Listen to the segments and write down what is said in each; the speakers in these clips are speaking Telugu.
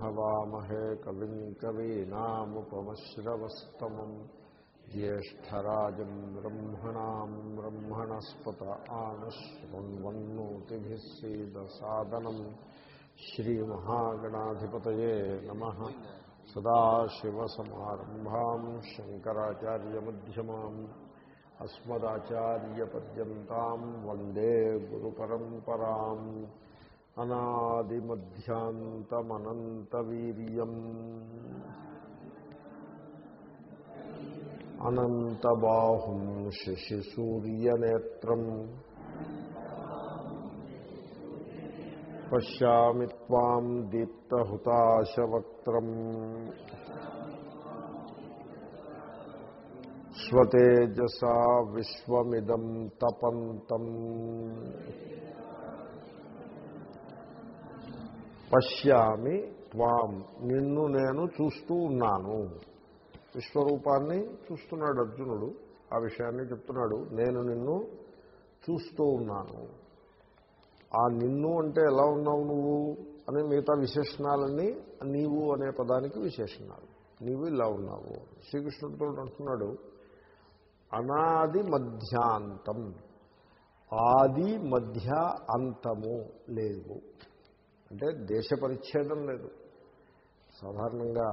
हवामहे कविम् कवीनामुपमश्रवस्तमम् ज्येष्ठराजम् ब्रह्मणाम् ब्रह्मणस्पत आनश्वन्वन्नोतिभिः सीदसादनम् श्रीमहागणाधिपतये नमः सदाशिवसमारम्भाम् शङ्कराचार्यमध्यमाम् अस्मदाचार्यपर्यन्ताम् वन्दे गुरुपरम्पराम् अनादिमध्यान्तमनन्तवीर्यम् अनन्तबाहुं शशिसूर्यनेत्रम् पश्यामि त्वां दीप्तहुताशवक्त्रम् स्वतेजसा विश्वमिदं तपन्तम् పశ్యామి త్వాం నిన్ను నేను చూస్తూ ఉన్నాను. విశ్వరూపాన్ని చూస్తున్నాడు అర్జునుడు. ఆ విషయాన్ని చెప్తున్నాడు. నేను నిన్ను చూస్తూ ఉన్నాను. ఆ నిన్ను అంటే ఎలా ఉన్నావు నువ్వు అనే మిగతా విశేషణాలన్నీ నీవు అనే పదానికి విశేషణాలు. నీవు ఇలా ఉన్నావు. శ్రీకృష్ణుడితో అంటున్నాడు అనాది మధ్యాంతం ఆది మధ్య అంతము లేవు అంటే దేశ పరిచ్ఛేదం లేదు. సాధారణంగా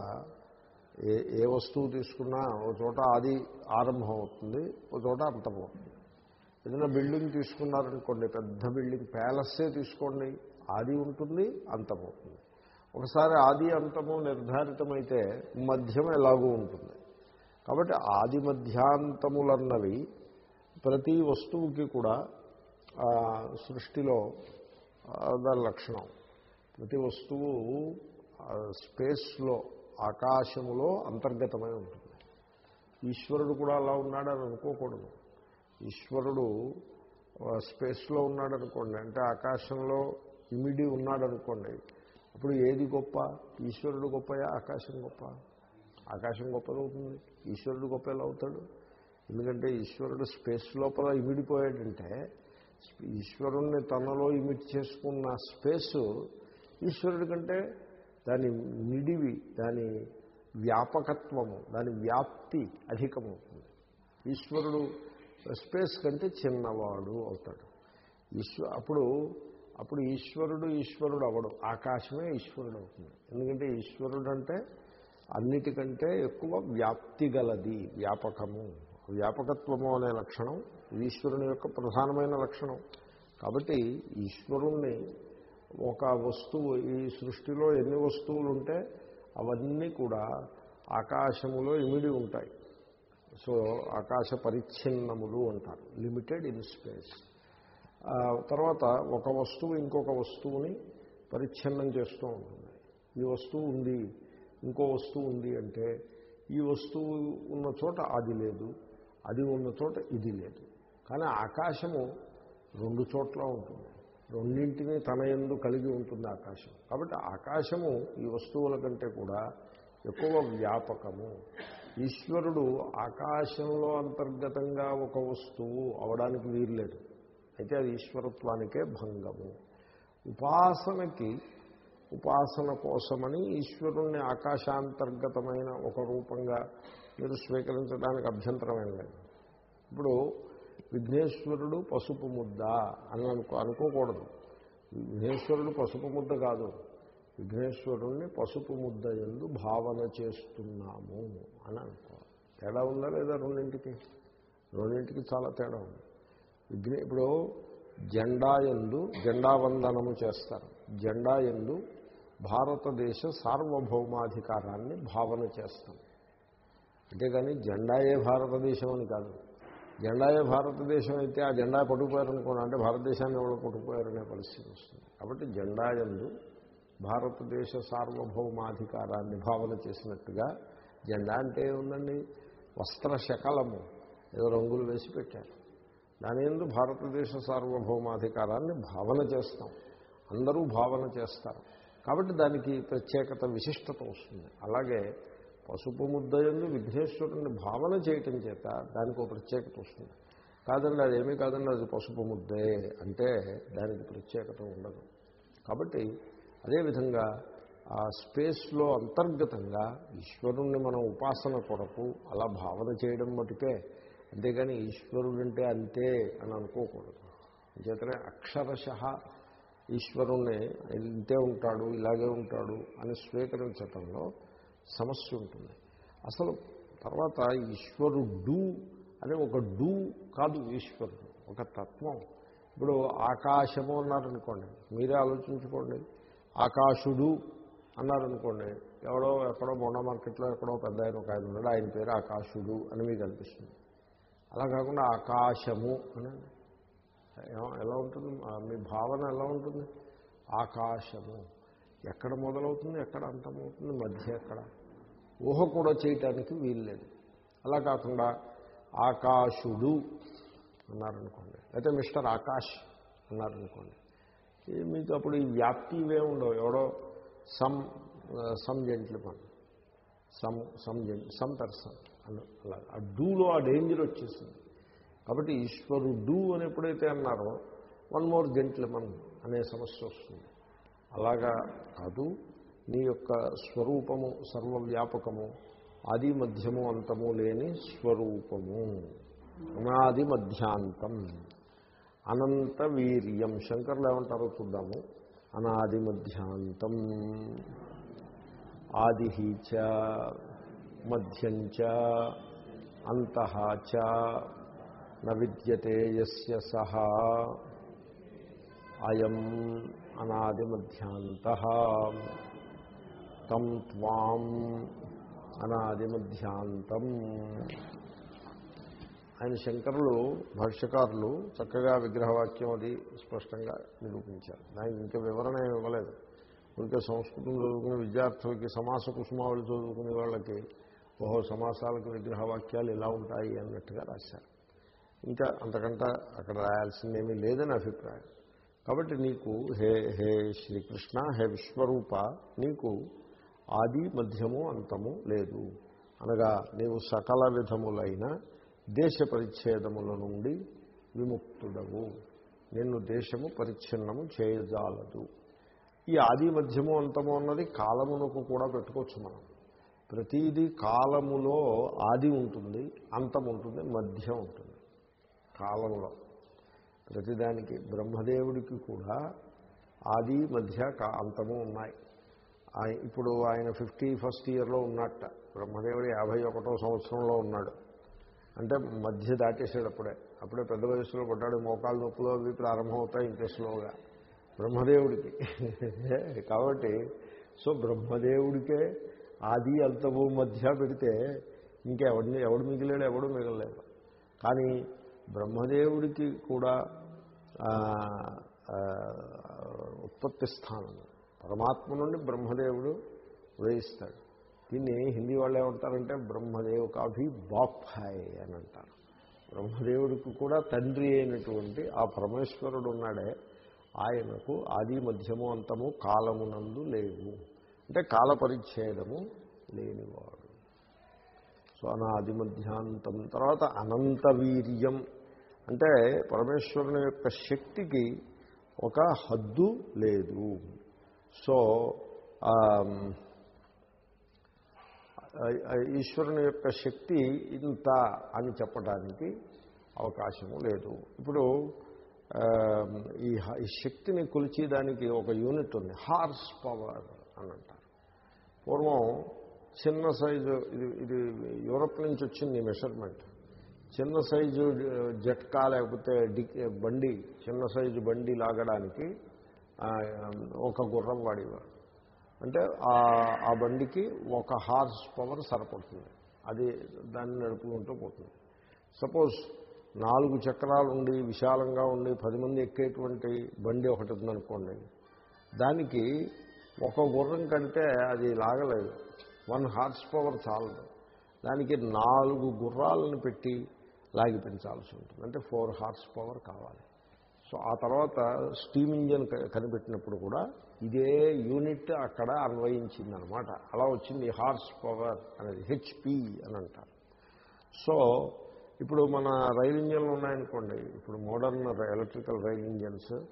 ఏ ఏ వస్తువు తీసుకున్నా ఒక చోట ఆది ఆరంభం అవుతుంది ఒక చోట అంతం అవుతుంది ఏదైనా బిల్డింగ్ తీసుకున్నారనుకోండి పెద్ద బిల్డింగ్ ప్యాలెస్సే తీసుకోండి ఆది ఉంటుంది అంతం అవుతుంది ఒకసారి ఆది అంతము నిర్ధారితమైతే మధ్యం ఎలాగూ ఉంటుంది. కాబట్టి ఆది మధ్యాంతములన్నవి ప్రతి వస్తువుకి కూడా సృష్టిలో దాని లక్షణం. ప్రతి వస్తువు స్పేస్లో ఆకాశములో అంతర్గతమై ఉంటుంది. ఈశ్వరుడు కూడా అలా ఉన్నాడని అనుకోకూడదు. ఈశ్వరుడు స్పేస్లో ఉన్నాడనుకోండి అంటే ఆకాశంలో ఇమిడి ఉన్నాడనుకోండి అప్పుడు ఏది గొప్ప? ఈశ్వరుడు గొప్పయా? ఆకాశం గొప్ప? ఆకాశం గొప్పదవుతుంది ఈశ్వరుడు గొప్ప ఎలా అవుతాడు. ఎందుకంటే ఈశ్వరుడు స్పేస్ లోపల ఇమిడిపోయాడంటే ఈశ్వరుణ్ణి తనలో ఇమిట్ చేసుకున్న స్పేసు ఈశ్వరుడి కంటే దాని నిడివి దాని వ్యాపకత్వము దాని వ్యాప్తి అధికమవుతుంది. ఈశ్వరుడు స్పేస్ కంటే చిన్నవాడు అవుతాడు. ఈశ్వ అప్పుడు అప్పుడు ఈశ్వరుడు ఈశ్వరుడు అవడు ఆకాశమే ఈశ్వరుడు అవుతుంది. ఎందుకంటే ఈశ్వరుడు అంటే అన్నిటికంటే ఎక్కువ వ్యాప్తి గలది వ్యాపకము. వ్యాపకత్వము అనే లక్షణం ఈశ్వరుని యొక్క ప్రధానమైన లక్షణం. కాబట్టి ఈశ్వరుణ్ణి ఒక వస్తువు ఈ సృష్టిలో ఎన్ని వస్తువులు ఉంటే అవన్నీ కూడా ఆకాశములో ఇమిడి ఉంటాయి. సో ఆకాశ పరిచ్ఛిన్నములు అంటారు లిమిటెడ్ ఇన్ స్పేస్. తర్వాత ఒక వస్తువు ఇంకొక వస్తువుని పరిచ్ఛిన్నం చేస్తూ ఉంటుంది. ఈ వస్తువు ఉంది ఇంకో వస్తువు ఉంది అంటే ఈ వస్తువు ఉన్న చోట అది లేదు అది ఉన్న చోట ఇది లేదు. కానీ ఆకాశము రెండు చోట్ల ఉంటుంది. రెండింటినీ తన ఎందు కలిగి ఉంటుంది ఆకాశం. కాబట్టి ఆకాశము ఈ వస్తువుల కంటే కూడా ఎక్కువ వ్యాపకము. ఈశ్వరుడు ఆకాశంలో అంతర్గతంగా ఒక వస్తువు అవడానికి వీర్లేదు అయితే అది ఈశ్వరత్వానికే భంగము. ఉపాసనకి ఉపాసన కోసమని ఈశ్వరుణ్ణి ఆకాశాంతర్గతమైన ఒక రూపంగా మీరు స్వీకరించడానికి అభ్యంతరమైన లేదు. ఇప్పుడు విఘ్నేశ్వరుడు పసుపు ముద్ద అని అనుకో అనుకోకూడదు. విఘ్నేశ్వరుడు పసుపు ముద్ద కాదు. విఘ్నేశ్వరుణ్ణి పసుపు ముద్ద ఎందు భావన చేస్తున్నాము అని అనుకోవాలి తేడా ఉందా లేదా రెండింటికి? రెండింటికి చాలా తేడా ఉంది. విఘ్నే ఇప్పుడు జెండా ఎందు జెండా వందనము చేస్తారు. జెండా ఎందు భారతదేశ సార్వభౌమాధికారాన్ని భావన చేస్తాం అంతేగాని జెండాయే భారతదేశం అని కాదు. జెండాయే భారతదేశం అయితే ఆ జెండా కొట్టుకుపోయారనుకోండి అంటే భారతదేశాన్ని ఎవరు కొట్టుకుపోయారనే పరిస్థితి వస్తుంది. కాబట్టి జెండా ఎందు భారతదేశ సార్వభౌమాధికారాన్ని భావన చేసినట్టుగా జెండా అంటే ఏముందండి? వస్త్ర శకలము. ఏదో రంగులు వేసి పెట్టారు. దాని ఎందు భారతదేశ సార్వభౌమాధికారాన్ని భావన చేస్తాం. అందరూ భావన చేస్తారు. కాబట్టి దానికి ప్రత్యేకత విశిష్టత వస్తుంది. అలాగే పసుపు ముద్దయందు విఘ్నేశ్వరుని భావన చేయటం చేత దానికి ఒక ప్రత్యేకత వస్తుంది. కాదండి అదేమీ కాదండి అది పసుపు ముద్దే అంటే దానికి ప్రత్యేకత ఉండదు. కాబట్టి అదేవిధంగా ఆ స్పేస్లో అంతర్గతంగా ఈశ్వరుణ్ణి మనం ఉపాసన కొరకు అలా భావన చేయడం మటుకే అంతేగాని ఈశ్వరుడంటే అంతే అని అనుకోకూడదు. అంచేతనే అక్షరశ ఈశ్వరుణ్ణి ఇంతే ఉంటాడు ఇలాగే ఉంటాడు అని స్వీకరించటంలో సమస్య ఉంటుంది. అసలు తర్వాత ఈశ్వరుడు అనే ఒక డూ కాదు ఈశ్వరుడు ఒక తత్వం. ఇప్పుడు ఆకాశము అన్నారనుకోండి మీరే ఆలోచించుకోండి. ఆకాశుడు అన్నారనుకోండి ఎవడో ఎక్కడో బొండ మార్కెట్లో ఎక్కడో పెద్ద ఆయన ఒక ఆయన ఉన్నాడు ఆయన పేరు ఆకాశుడు అని మీకు అనిపిస్తుంది. అలా కాకుండా ఆకాశము అని ఎలా ఉంటుంది? మీ భావన ఎలా ఉంటుంది? ఆకాశము. ఎక్కడ మొదలవుతుంది ఎక్కడ అంతమవుతుంది మధ్య ఎక్కడ? ఊహ కూడా చేయటానికి వీల్లేదు అలా కాకుండా ఆకాశుడు అన్నారనుకోండి. అయితే మిస్టర్ ఆకాష్ అన్నారనుకోండి. మీకు అప్పుడు ఈ వ్యాప్తి ఇవే ఉండవు. ఎవడో some some gentleman. Some some gent some person అని అలా. ఆ డూలో ఆ డేంజర్ వచ్చేసింది. కాబట్టి ఈశ్వరుడు అని ఎప్పుడైతే అన్నారో వన్ మోర్ జెంట్లమన్ అనే సమస్య వస్తుంది. అలాగా కాదు. నీ యొక్క స్వరూపము సర్వవ్యాపకము ఆది మధ్యము అంతము లేని స్వరూపము. అనాది మధ్యాంతం. అనంత వీర్యం. శంకర్లు ఏమంటారో చూద్దాము. అనాది మధ్యాంతం. ఆది చ మధ్యం చ చ న విద్యతే యస్య సహ. అయం అనాది మధ్యాంత తం త్వాం అనాది మధ్యాంతం ఆయన శంకరులు భాష్యకారులు చక్కగా విగ్రహవాక్యం అది స్పష్టంగా నిరూపించారు. దానికి ఇంకా వివరణ ఏమి ఇవ్వలేదు. ఇంకా సంస్కృతం చదువుకునే విద్యార్థులకి సమాస కుసుమావళి చదువుకునే వాళ్ళకి ఓహో సమాసాలకు విగ్రహవాక్యాలు ఇలా ఉంటాయి అన్నట్టుగా రాశారు. ఇంకా అంతకంటే అక్కడ రాయాల్సిందేమీ లేదని అభిప్రాయం. కాబట్టి నీకు హే హే శ్రీకృష్ణ హే విశ్వరూప నీకు ఆది మధ్యము అంతము లేదు. అనగా నీవు సకల విధములైన దేశ పరిచ్ఛేదముల నుండి విముక్తుడవు. నిన్ను దేశము పరిచ్ఛిన్నము చేయజాలదు. ఈ ఆది మధ్యము అంతము అన్నది కాలమునకు కూడా పెట్టుకోవచ్చు మనం. ప్రతీది కాలములో ఆది ఉంటుంది అంతం ఉంటుంది మధ్య ఉంటుంది. కాలంలో ప్రతిదానికి బ్రహ్మదేవుడికి కూడా ఆది మధ్య కా- అంతము ఉన్నాయి. ఇప్పుడు ఆయన ఫిఫ్టీ ఫస్ట్ ఇయర్లో ఉన్నట్ట. బ్రహ్మదేవుడు యాభై ఒకటో సంవత్సరంలో ఉన్నాడు. అంటే మధ్య దాటేసాడు అప్పుడే అప్పుడే పెద్ద వయసులో కొట్టాడు మోకాలు నొప్పులు అవి ప్రారంభమవుతాయి ఇంత స్లోగా. బ్రహ్మదేవుడికి. కాబట్టి సో బ్రహ్మదేవుడికే ఆది అంతము మధ్య పెడితే ఇంకెవడిని ఎవడు మిగిలేడు ఎవడు మిగలలేదు. కానీ బ్రహ్మదేవుడికి కూడా ఉత్పత్తి స్థానం. పరమాత్మ నుండి బ్రహ్మదేవుడు ఉదయిస్తాడు. దీన్ని హిందీ వాళ్ళు ఏమంటారంటే బ్రహ్మదేవ్ కాభి బాప్ హాయ్ అని అంటారు. బ్రహ్మదేవుడికి కూడా తండ్రి అయినటువంటి ఆ పరమేశ్వరుడు ఉన్నాడే. ఆయనకు ఆది మధ్యము అంతము కాలమునందు లేవు. అంటే కాల పరిచ్ఛేదము లేనివాడు. సో అనాది మధ్యాంతం తర్వాత అనంత వీర్యం అంటే పరమేశ్వరుని యొక్క శక్తికి ఒక హద్దు లేదు. సో ఈశ్వరుని యొక్క శక్తి ఇంత అని చెప్పడానికి అవకాశము లేదు. ఇప్పుడు ఈ ఈ శక్తిని కొలిచేదానికి ఒక యూనిట్ ఉంది హార్స్ పవర్ అని అంటారు. పూర్వం చిన్న సైజు ఇది ఇది యూరప్ నుంచి వచ్చింది మెషర్మెంట్. చిన్న సైజు జట్కా లేకపోతే డి బండి చిన్న సైజు బండి లాగడానికి ఒక గుర్రం వాడేవారు అంటే ఆ- ఆ బండికి ఒక హార్స్ పవర్ సరిపడుతుంది. అది దాన్ని నడుపుకుంటూ పోతుంది. సపోజ్ నాలుగు చక్రాలు ఉండి విశాలంగా ఉండి పది మంది ఎక్కేటువంటి బండి ఒకటి ఉందనుకోండి దానికి ఒక గుర్రం కంటే అది లాగలేదు. వన్ హార్స్ పవర్ చాలదు. దానికి నాలుగు గుర్రాలను పెట్టి లాగి పెంచాల్సి ఉంటుంది. అంటే ఫోర్ హార్స్ పవర్ కావాలి. సో ఆ తర్వాత స్టీమ్ ఇంజిన్ కనిపెట్టినప్పుడు కూడా ఇదే యూనిట్ అక్కడ అన్వయించిందనమాట. అలా వచ్చింది హార్స్ పవర్ అనేది హెచ్పి అని అంటారు. సో ఇప్పుడు మన రైల్ ఇంజన్లు ఉన్నాయనుకోండి. ఇప్పుడు modern electrical rail engines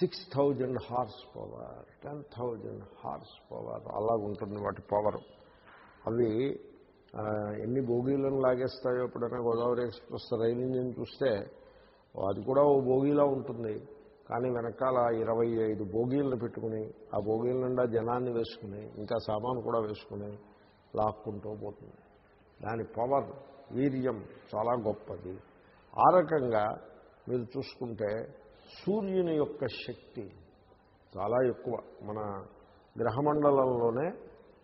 six thousand horse power ten thousand horse power అలాగుంటుంది వాటి పవర్. అవి ఎన్ని బోగీలను లాగేస్తాయో ఎప్పుడైనా గోదావరి ఎక్స్ప్రెస్ రైలు ఇంజిన్ చూస్తే అది కూడా ఓ బోగీలా ఉంటుంది. కానీ వెనకాల ఇరవై ఐదు బోగీలను పెట్టుకుని ఆ బోగీల నిండా జనాన్ని వేసుకుని ఇంకా సామాను కూడా వేసుకుని లాక్కుంటూ పోతుంది. దాని పవర్ వీర్యం చాలా గొప్పది. ఆ రకంగా మీరు చూసుకుంటే సూర్యుని యొక్క శక్తి చాలా ఎక్కువ. మన గ్రహమండలంలోనే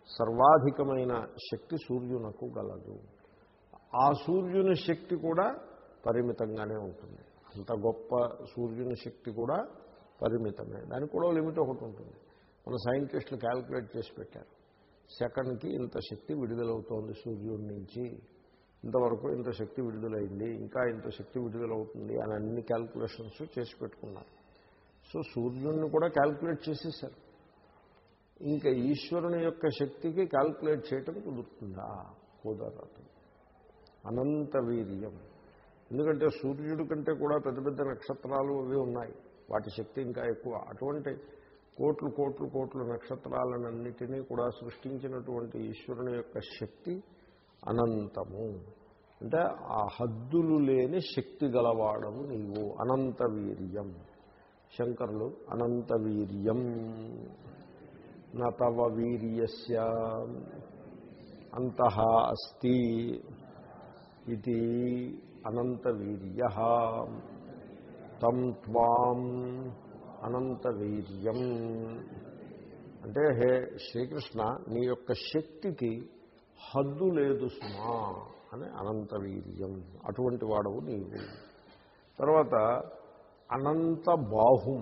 సర్వాధికమైన శక్తి సూర్యునకు గలదు. ఆ సూర్యుని శక్తి కూడా పరిమితంగానే ఉంటుంది. అంత గొప్ప సూర్యుని శక్తి కూడా పరిమితమే. దానికి కూడా లిమిట్ ఒకటి ఉంటుంది. మన సైంటిస్టులు క్యాల్కులేట్ చేసి పెట్టారు. సెకండ్కి ఇంత శక్తి విడుదలవుతోంది సూర్యుడి నుంచి. ఇంతవరకు ఇంత శక్తి విడుదలైంది ఇంకా ఇంత శక్తి విడుదలవుతుంది అని అన్ని క్యాల్కులేషన్స్ చేసి పెట్టుకున్నారు. సో సూర్యుడిని కూడా క్యాల్కులేట్ చేసేసారు. ఇంకా ఈశ్వరుని యొక్క శక్తికి క్యాల్కులేట్ చేయటం కుదురుతుందా? కుదరదు. అనంత వీర్యం. ఎందుకంటే సూర్యుడి కంటే కూడా పెద్ద పెద్ద నక్షత్రాలు అవి ఉన్నాయి. వాటి శక్తి ఇంకా ఎక్కువ. అటువంటి కోట్లు కోట్లు కోట్లు నక్షత్రాలన్నిటినీ కూడా సృష్టించినటువంటి ఈశ్వరుని యొక్క శక్తి అనంతము. అంటే ఆ హద్దులు లేని శక్తి గలవాడము నీవు. అనంత వీర్యం. శంకరులు అనంత వీర్యం. నవ వీర్యస్య. అంత అస్తి ఇది అనంతవీర్య తం త్వాం అనంతవీర్యం అంటే హే శ్రీకృష్ణ నీ యొక్క శక్తికి హద్దు లేదు సుమా అని అనంతవీర్యం అటువంటి వాడవు నీవు. తర్వాత అనంత బాహుం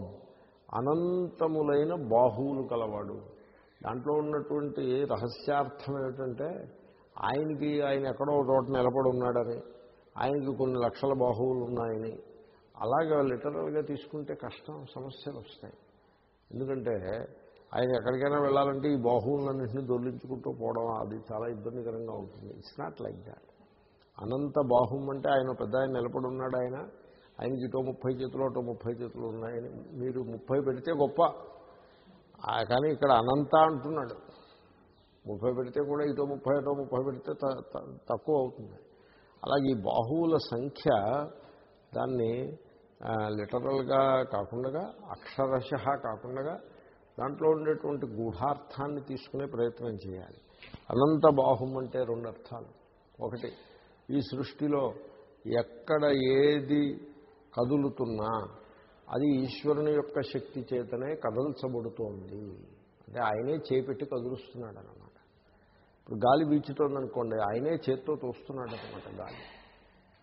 అనంతములైన బాహువులు కలవాడు. దాంట్లో ఉన్నటువంటి రహస్యార్థం ఏమిటంటే ఆయనకి ఆయన ఎక్కడో ఒక చోట నిలబడి ఉన్నాడని ఆయనకి కొన్ని లక్షల బాహువులు ఉన్నాయని అలాగే లిటరల్గా తీసుకుంటే కష్టం సమస్యలు వస్తాయి. ఎందుకంటే ఆయన ఎక్కడికైనా వెళ్ళాలంటే ఈ బాహువులన్నింటినీ దొర్లించుకుంటూ పోవడం అది చాలా ఇబ్బందికరంగా ఉంటుంది. ఇట్స్ నాట్ లైక్ దాట్ అనంత బాహుం అంటే ఆయన పెద్ద ఆయన నిలబడి ఉన్నాడు ఆయన ఆయనకి ఇటో ముప్పై చేతులు అటో ముప్పై చేతులు ఉన్నాయని మీరు ముప్పై పెడితే గొప్ప. కానీ ఇక్కడ అనంత అంటున్నాడు. ముప్పై పెడితే కూడా ఇటో ముప్పై అటో ముప్పై పెడితే త- త- తక్కువ అవుతుంది. అలాగే ఈ బాహువుల సంఖ్య దాన్ని లిటరల్గా కాకుండా అక్షరశ కాకుండా దాంట్లో ఉండేటువంటి గూఢార్థాన్ని తీసుకునే ప్రయత్నం చేయాలి. అనంత బాహుం అంటే రెండు అర్థాలు. ఒకటి ఈ సృష్టిలో ఎక్కడ ఏది కదులుతున్నా అది ఈశ్వరుని యొక్క శక్తి చేతనే కదల్చబడుతోంది. అంటే ఆయనే చేపెట్టి కదులుస్తున్నాడు అనమాట ఇప్పుడు గాలి వీచుతోందనుకోండి ఆయనే చేత్తో తోస్తున్నాడు అనమాట గాలి.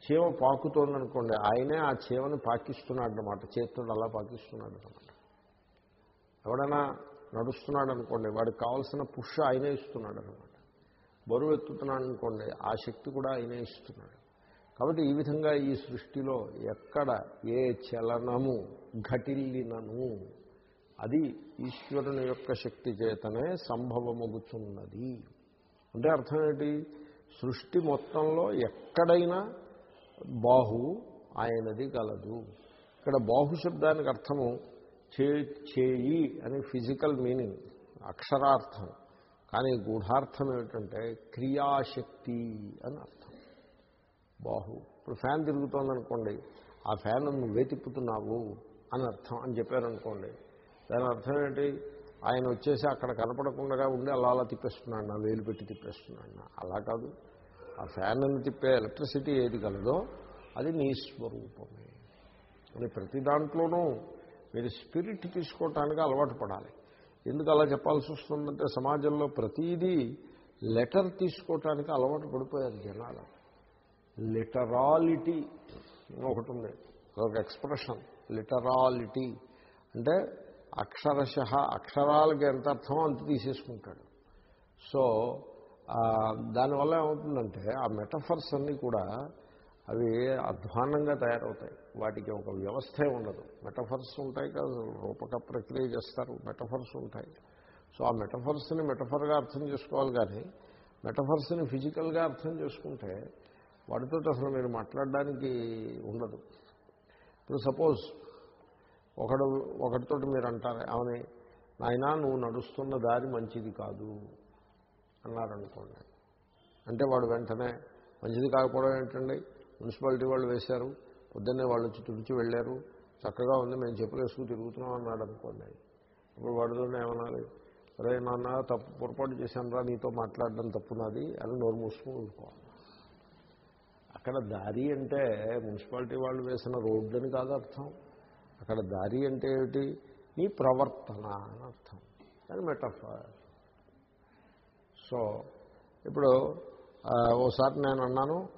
చీమ పాకుతోందనుకోండి ఆయనే ఆ చీమను పాకిస్తున్నాడు అనమాట చేత్తో అలా పాకిస్తున్నాడు అనమాట ఎవడైనా నడుస్తున్నాడు అనుకోండి వాడికి కావాల్సిన పుష్ ఆయనే ఇస్తున్నాడు అనమాట బరువు ఎత్తుతున్నాడు అనుకోండి ఆ శక్తి కూడా ఆయనే ఇస్తున్నాడు. కాబట్టి ఈ విధంగా ఈ సృష్టిలో ఎక్కడ ఏ చలనము ఘటిల్లినను అది ఈశ్వరుని యొక్క శక్తి చేతనే సంభవమగుచున్నది. అంటే అర్థం ఏంటి? సృష్టి మొత్తంలో ఎక్కడైనా బాహు ఆయనది గలదు. ఇక్కడ బాహు శబ్దానికి అర్థము చే చేయి అని ఫిజికల్ మీనింగ్ అక్షరార్థం. కానీ గూఢార్థం ఏమిటంటే క్రియాశక్తి అని అర్థం. బాహు. ఇప్పుడు ఫ్యాన్ తిరుగుతోందనుకోండి ఆ ఫ్యాన్ నువ్వే తిప్పుతున్నావు అని అర్థం అని చెప్పారనుకోండి దాని అర్థం ఏంటి? ఆయన వచ్చేసి అక్కడ కనపడకుండా ఉండి అలా అలా తిప్పేస్తున్నాడు నా వేలు పెట్టి తిప్పేస్తున్నాడు. నా అలా కాదు. ఆ ఫ్యాన్ను తిప్పే? ఎలక్ట్రిసిటీ ఏది కలదో అది నీ స్వరూపమే. అని ప్రతి దాంట్లోనూ మీరు స్పిరిట్ తీసుకోవటానికి అలవాటు పడాలి. ఎందుకు అలా చెప్పాల్సి వస్తుందంటే సమాజంలో ప్రతీదీ లెటర్ తీసుకోవటానికి అలవాటు పడిపోయారు జనాలు. లిటరాలిటీ ఒకటి ఉంది ఒక ఎక్స్ప్రెషన్ లిటరాలిటీ. అంటే అక్షరశ అక్షరాలకి ఎంత అర్థమో అంత తీసేసుకుంటాడు. సో దానివల్ల ఏమవుతుందంటే ఆ మెటఫర్స్ అన్నీ కూడా అవి అధ్వానంగా తయారవుతాయి. వాటికి ఒక వ్యవస్థే ఉండదు. మెటఫర్స్ ఉంటాయి కదా రూపక ప్రక్రియ చేస్తారు మెటఫర్స్ ఉంటాయి. సో ఆ మెటఫర్స్ని మెటఫర్గా అర్థం చేసుకోవాలి కానీ మెటఫర్స్ని ఫిజికల్గా అర్థం చేసుకుంటే వాటితో అసలు మీరు మాట్లాడడానికి ఉండదు. ఇప్పుడు సపోజ్ ఒకడు ఒకటితోటి మీరు అంటారు అవని నాయనా నువ్వు నడుస్తున్న దారి మంచిది కాదు అన్నారనుకోండి. అంటే వాడు వెంటనే మంచిది కాకపోవడం ఏంటండి? మున్సిపాలిటీ వాళ్ళు వేశారు పొద్దున్నే వాళ్ళు వచ్చి తుడిచి వెళ్ళారు చక్కగా ఉంది మేము చెప్పులేసుకుని తిరుగుతున్నాం అన్నాడు అనుకోండి ఇప్పుడు వాడితోనే ఏమనాలి? అరే నాన్న తప్పు పొరపాటు చేశాను రా నీతో మాట్లాడడం తప్పు నాది అని నోరు మూసుకుని ఉండుకోవాలి అక్కడ దారి అంటే మున్సిపాలిటీ వాళ్ళు వేసిన రోడ్డు అని కాదు అర్థం. అక్కడ దారి అంటే ఏమిటి? నీ ప్రవర్తన అని అర్థం. దాని మెటఫర్ సో ఇప్పుడు ఓసారి నేను అన్నాను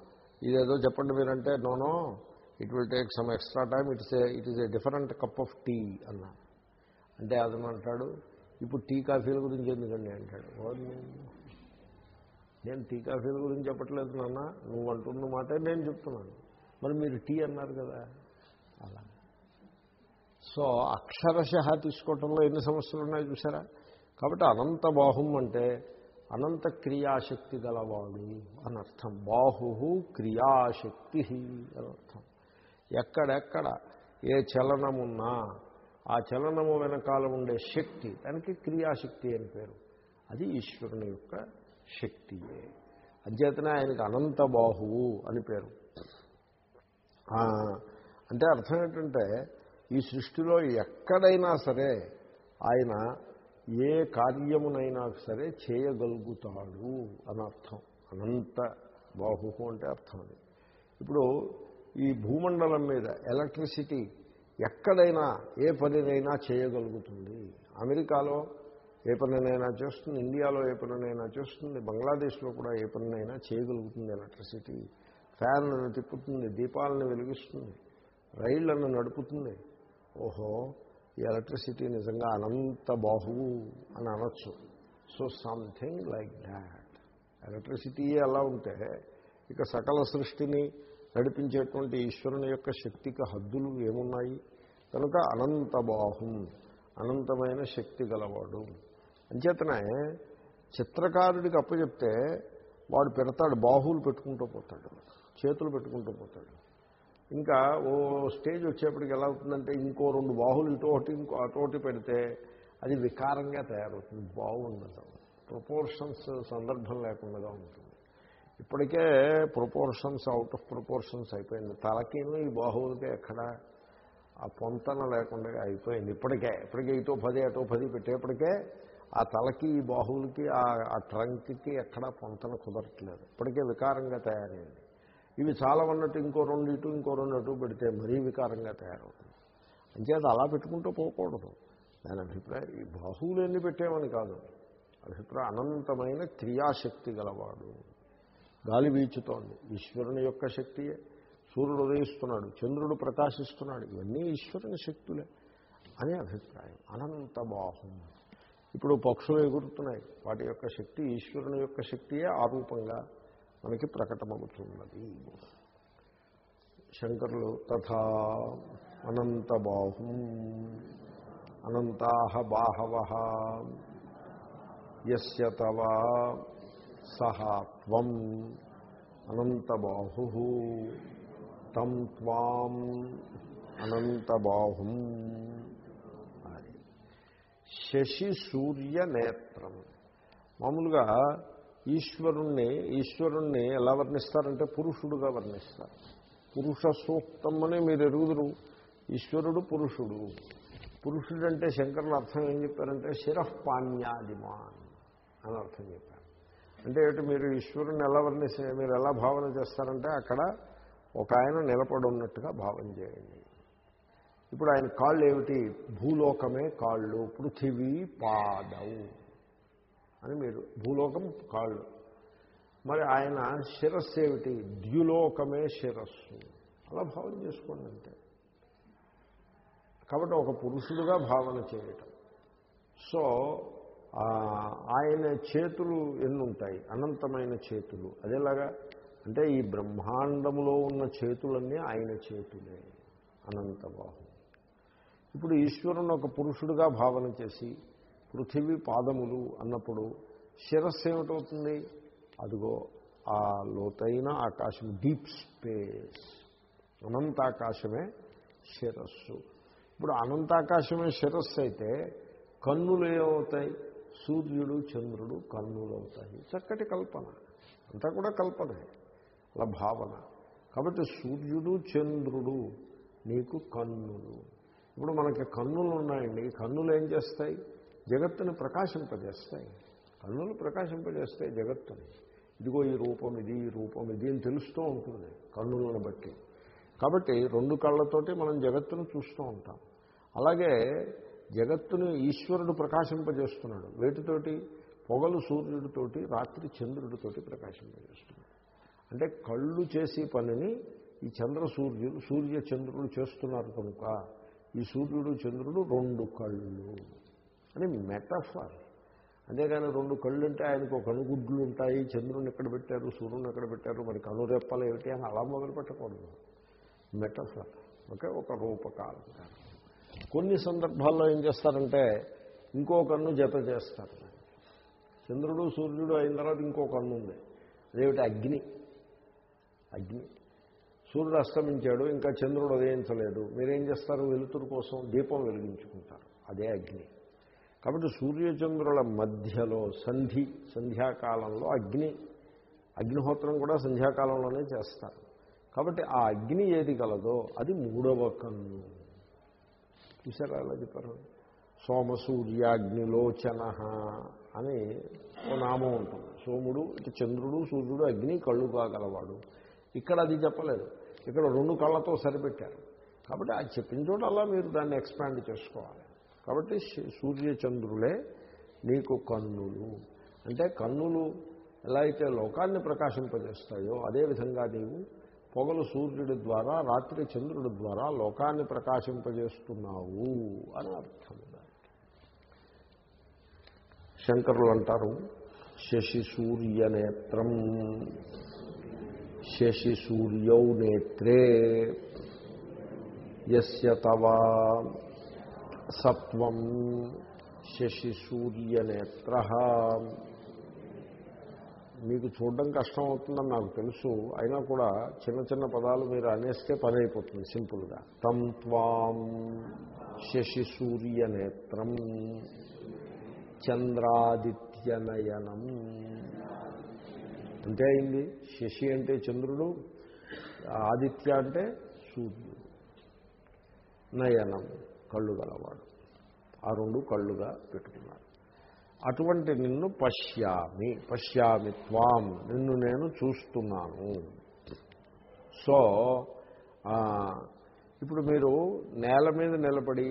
ఇదేదో చెప్పండి మీరంటే no no it will take some extra time it's a it is a different cup of tea అన్నా అంటే అతను అంటాడు ఇప్పుడు టీ కాఫీల గురించి ఎందుకండి? అంటాడు. "ఓ, నేను టీ కాఫీల గురించి చెప్పట్లేదు నాన్న నువ్వు అంటున్న మాటే నేను చెప్తున్నాను. మరి మీరు టీ అన్నారు కదా. అలా. సో అక్షరశ తీసుకోవటంలో ఎన్ని సమస్యలు ఉన్నాయో చూసారా? కాబట్టి అనంత బాహుం అంటే అనంత క్రియాశక్తి గలవాడు అని అర్థం. బాహు క్రియాశక్తి అనర్థం అర్థం. ఎక్కడెక్కడ ఏ చలనమున్నా ఆ చలనము వెనకాల ఉండే శక్తి దానికి క్రియాశక్తి అని పేరు. అది ఈశ్వరుని యొక్క శక్తియే. అంచేతనే ఆయనకు అనంత బాహువు అని పేరు. అంటే అర్థం ఏంటంటే ఈ సృష్టిలో ఎక్కడైనా సరే ఆయన ఏ కార్యమునైనా సరే చేయగలుగుతాడు అని అర్థం. అనంత బాహు అంటే అర్థం అది. ఇప్పుడు ఈ భూమండలం మీద ఎలక్ట్రిసిటీ ఎక్కడైనా ఏ పనినైనా చేయగలుగుతుంది. అమెరికాలో ఏ పనినైనా చేస్తుంది ఇండియాలో ఏ పనినైనా చేస్తుంది బంగ్లాదేశ్లో కూడా ఏ పనినైనా చేయగలుగుతుంది ఎలక్ట్రిసిటీ ఫ్యాన్లను తిప్పుతుంది దీపాలను వెలిగిస్తుంది రైళ్ళను నడుపుతుంది. ఓహో ఈ ఎలక్ట్రిసిటీ నిజంగా అనంత బాహువు అని అనొచ్చు. So something like that electricity అలా ఉంటే ఇక సకల సృష్టిని నడిపించేటువంటి ఈశ్వరుని యొక్క శక్తికి హద్దులు ఏమున్నాయి? కనుక అనంత బాహుం అనంతమైన శక్తి గలవాడు. అంచేతనే చిత్రకారుడికి అప్పచెప్తే వాడు పెడతాడు బాహువులు పెట్టుకుంటూ పోతాడు చేతులు పెట్టుకుంటూ పోతాడు. ఇంకా ఓ స్టేజ్ వచ్చేప్పటికి ఎలా అవుతుందంటే ఇంకో రెండు బాహులు ఇటోటి ఇంకో అటోటి పెడితే అది వికారంగా తయారవుతుంది బాగుండదు. ప్రపోర్షన్స్ సందర్భం లేకుండా ఉంటుంది. ఇప్పటికే ప్రపోర్షన్స్ అవుట్ ఆఫ్ ప్రపోర్షన్స్ అయిపోయింది. తలకిను ఈ బాహువులకి ఎక్కడ ఆ పొంతన లేకుండా అయిపోయింది. ఇప్పటికే ఇప్పటికే ఇటో పది అటో పది పెట్టేప్పటికే ఆ తలకి ఈ బాహువులకి ఆ- ట్రంక్కి ఎక్కడా పొంతన కుదరట్లేదు. ఇప్పటికే వికారంగా తయారైంది. ఇవి చాలా ఉన్నట్టు ఇంకో రెండు ఇటు ఇంకో రెండు అటు పెడితే మరీ వికారంగా తయారవుతుంది. అంచేత అలా పెట్టుకుంటూ పోకూడదు. దాని అభిప్రాయం ఈ బాహువులు ఎన్ని పెట్టేమని కాదు. అభిప్రాయం అనంతమైన క్రియాశక్తి గలవాడు. గాలి వీచుతోంది. ఈశ్వరుని యొక్క శక్తియే. సూర్యుడు ఉదయిస్తున్నాడు. చంద్రుడు ప్రకాశిస్తున్నాడు. ఇవన్నీ ఈశ్వరుని శక్తులే. అనే అభిప్రాయం. అనంత బాహుం. ఇప్పుడు పక్షులు ఎగురుతున్నాయి. వాటి యొక్క శక్తి ఈశ్వరుని యొక్క శక్తియే ఆరూపంగా మనకి ప్రకటమవుతున్నది. శంకరులు తథా అనంత బాహుం అనంతా బాహవ. యస్య తవ సహాత్వం అనంతబాహు. తం త్వాం. అనంతబాహుం. శశి సూర్య నేత్రం. మామూలుగా ఈశ్వరుణ్ణి ఈశ్వరుణ్ణి ఎలా వర్ణిస్తారంటే పురుషుడుగా వర్ణిస్తారు. పురుష సూక్తం అని మీరు ఎరుగుదురు. ఈశ్వరుడు పురుషుడు. పురుషుడు అంటే శంకరులు అర్థం ఏం చెప్పారంటే శిరఃపాణ్యాదిమాన్ అని అర్థం చెప్పారు. అంటే ఏమిటి? మీరు ఈశ్వరుని ఎలా వర్ణిస్తే మీరు ఎలా భావన చేస్తారంటే అక్కడ ఒక ఆయన నిలబడి ఉన్నట్టుగా భావన చేయండి. ఇప్పుడు ఆయన కాళ్ళు ఏమిటి? భూలోకమే కాళ్ళు పృథివీ పాదవు అని మీరు భూలోకం కాళ్ళు. మరి ఆయన శిరస్సు ఏమిటి? ద్యులోకమే శిరస్సు. అలా భావన చేసుకోండి అంతే. కాబట్టి ఒక పురుషుడుగా భావన చేయటం. సో ఆయన చేతులు ఎన్నుంటాయి? అనంతమైన చేతులు. అదేలాగా అంటే ఈ బ్రహ్మాండములో ఉన్న చేతులన్నీ ఆయన చేతులే. అనంతబాహు. ఇప్పుడు ఈశ్వరుని ఒక పురుషుడుగా భావన చేసి పృథివీ పాదములు అన్నప్పుడు శిరస్సు ఏమిటవుతుంది? అదిగో ఆ లోతైన ఆకాశం డీప్ స్పేస్. అనంతాకాశమే శిరస్సు. ఇప్పుడు అనంతాకాశమే శిరస్సు అయితే కన్నులు ఏమవుతాయి? సూర్యుడు చంద్రుడు కన్నులు అవుతాయి చక్కటి కల్పన. అంతా కూడా కల్పనే. అలా భావన. కాబట్టి సూర్యుడు చంద్రుడు నీకు కన్నులు. ఇప్పుడు మనకి కన్నులు ఉన్నాయండి. కన్నులు ఏం చేస్తాయి? జగత్తుని ప్రకాశింపజేస్తాయి. కన్నులు ప్రకాశింపజేస్తాయి జగత్తుని. ఇదిగో ఈ రూపం ఇది ఈ రూపం ఇది అని తెలుస్తూ ఉంటుంది కన్నులను బట్టి. కాబట్టి రెండు కళ్ళతోటి మనం జగత్తును చూస్తూ ఉంటాం. అలాగే జగత్తుని ఈశ్వరుడు ప్రకాశింపజేస్తున్నాడు. వేటితోటి? పొగలు సూర్యుడితోటి రాత్రి చంద్రుడితోటి ప్రకాశింపజేస్తున్నాడు. అంటే కళ్ళు చేసే పనిని ఈ చంద్ర సూర్యులు సూర్య చంద్రుడు చేస్తున్నారు కనుక ఈ సూర్యుడు చంద్రుడు రెండు కళ్ళు అని మెటఫర్. అంతేగాని రెండు కళ్ళు అంటే ఆయనకు ఒక కనుగుడ్లు ఉంటాయి చంద్రుని ఎక్కడ పెట్టారు సూర్యుని ఎక్కడ పెట్టారు మరి కనురెప్పలు ఏమిటి అని అలా మొదలు పెట్టకూడదు. మెటఫర్. ఓకే? ఒక రూపకాలం కొన్ని సందర్భాల్లో ఏం చేస్తారంటే ఇంకో కన్ను జత చేస్తారు. చంద్రుడు సూర్యుడు అయిన తర్వాత ఇంకో కన్ను ఉంది అదేమిటి? అగ్ని. అగ్ని. సూర్యుడు అస్తమించాడు ఇంకా చంద్రుడు ఉదయించలేదు. మీరేం చేస్తారు? వెలుతురు కోసం దీపం వెలిగించుకుంటారు. అదే అగ్ని. కాబట్టి సూర్యచంద్రుల మధ్యలో సంధి సంధ్యాకాలంలో అగ్ని. అగ్నిహోత్రం కూడా సంధ్యాకాలంలోనే చేస్తారు. కాబట్టి ఆ అగ్ని ఏది కలదో అది మూడవ కన్ను. చూసారా ఎలా చెప్పారు? సోమసూర్యాగ్నిలోచన అని ఓ నామం ఉంటుంది. సోముడు ఇటు చంద్రుడు సూర్యుడు అగ్ని కళ్ళు కాగలవాడు ఇక్కడ అది చెప్పలేదు. ఇక్కడ రెండు కళ్ళతో సరిపెట్టారు. కాబట్టి అది చెప్పిన చోట అలా మీరు దాన్ని ఎక్స్పాండ్ చేసుకోవాలి. కాబట్టి సూర్యచంద్రులే నీకు కన్నులు. అంటే కన్నులు ఎలా అయితే లోకాన్ని ప్రకాశింపజేస్తాయో అదేవిధంగా నీవు పొగలు సూర్యుడి ద్వారా రాత్రి చంద్రుడి ద్వారా లోకాన్ని ప్రకాశింపజేస్తున్నావు అని అర్థం శంకరులు అంటారు శశి సూర్యనేత్రం శశి సూర్యౌ నేత్రే. యస్య తవ సత్వం శశి సూర్యనేత్ర మీకు చూడడం కష్టం అవుతుందని నాకు తెలుసు. అయినా కూడా చిన్న చిన్న పదాలు మీరు అనేస్తే పని అయిపోతుంది సింపుల్గా. తం త్వాం శశి సూర్యనేత్రం చంద్రాదిత్యనయనం అంతే అయింది శశి అంటే చంద్రుడు ఆదిత్య అంటే సూర్యుడు. నయనం కళ్ళు గలవాడు. ఆ రెండు కళ్ళుగా పెట్టుకున్నారు అటువంటి నిన్ను పశ్యామి పశ్యామి త్వాం నిన్ను నేను చూస్తున్నాను. సో ఇప్పుడు మీరు నేల మీద నిలబడి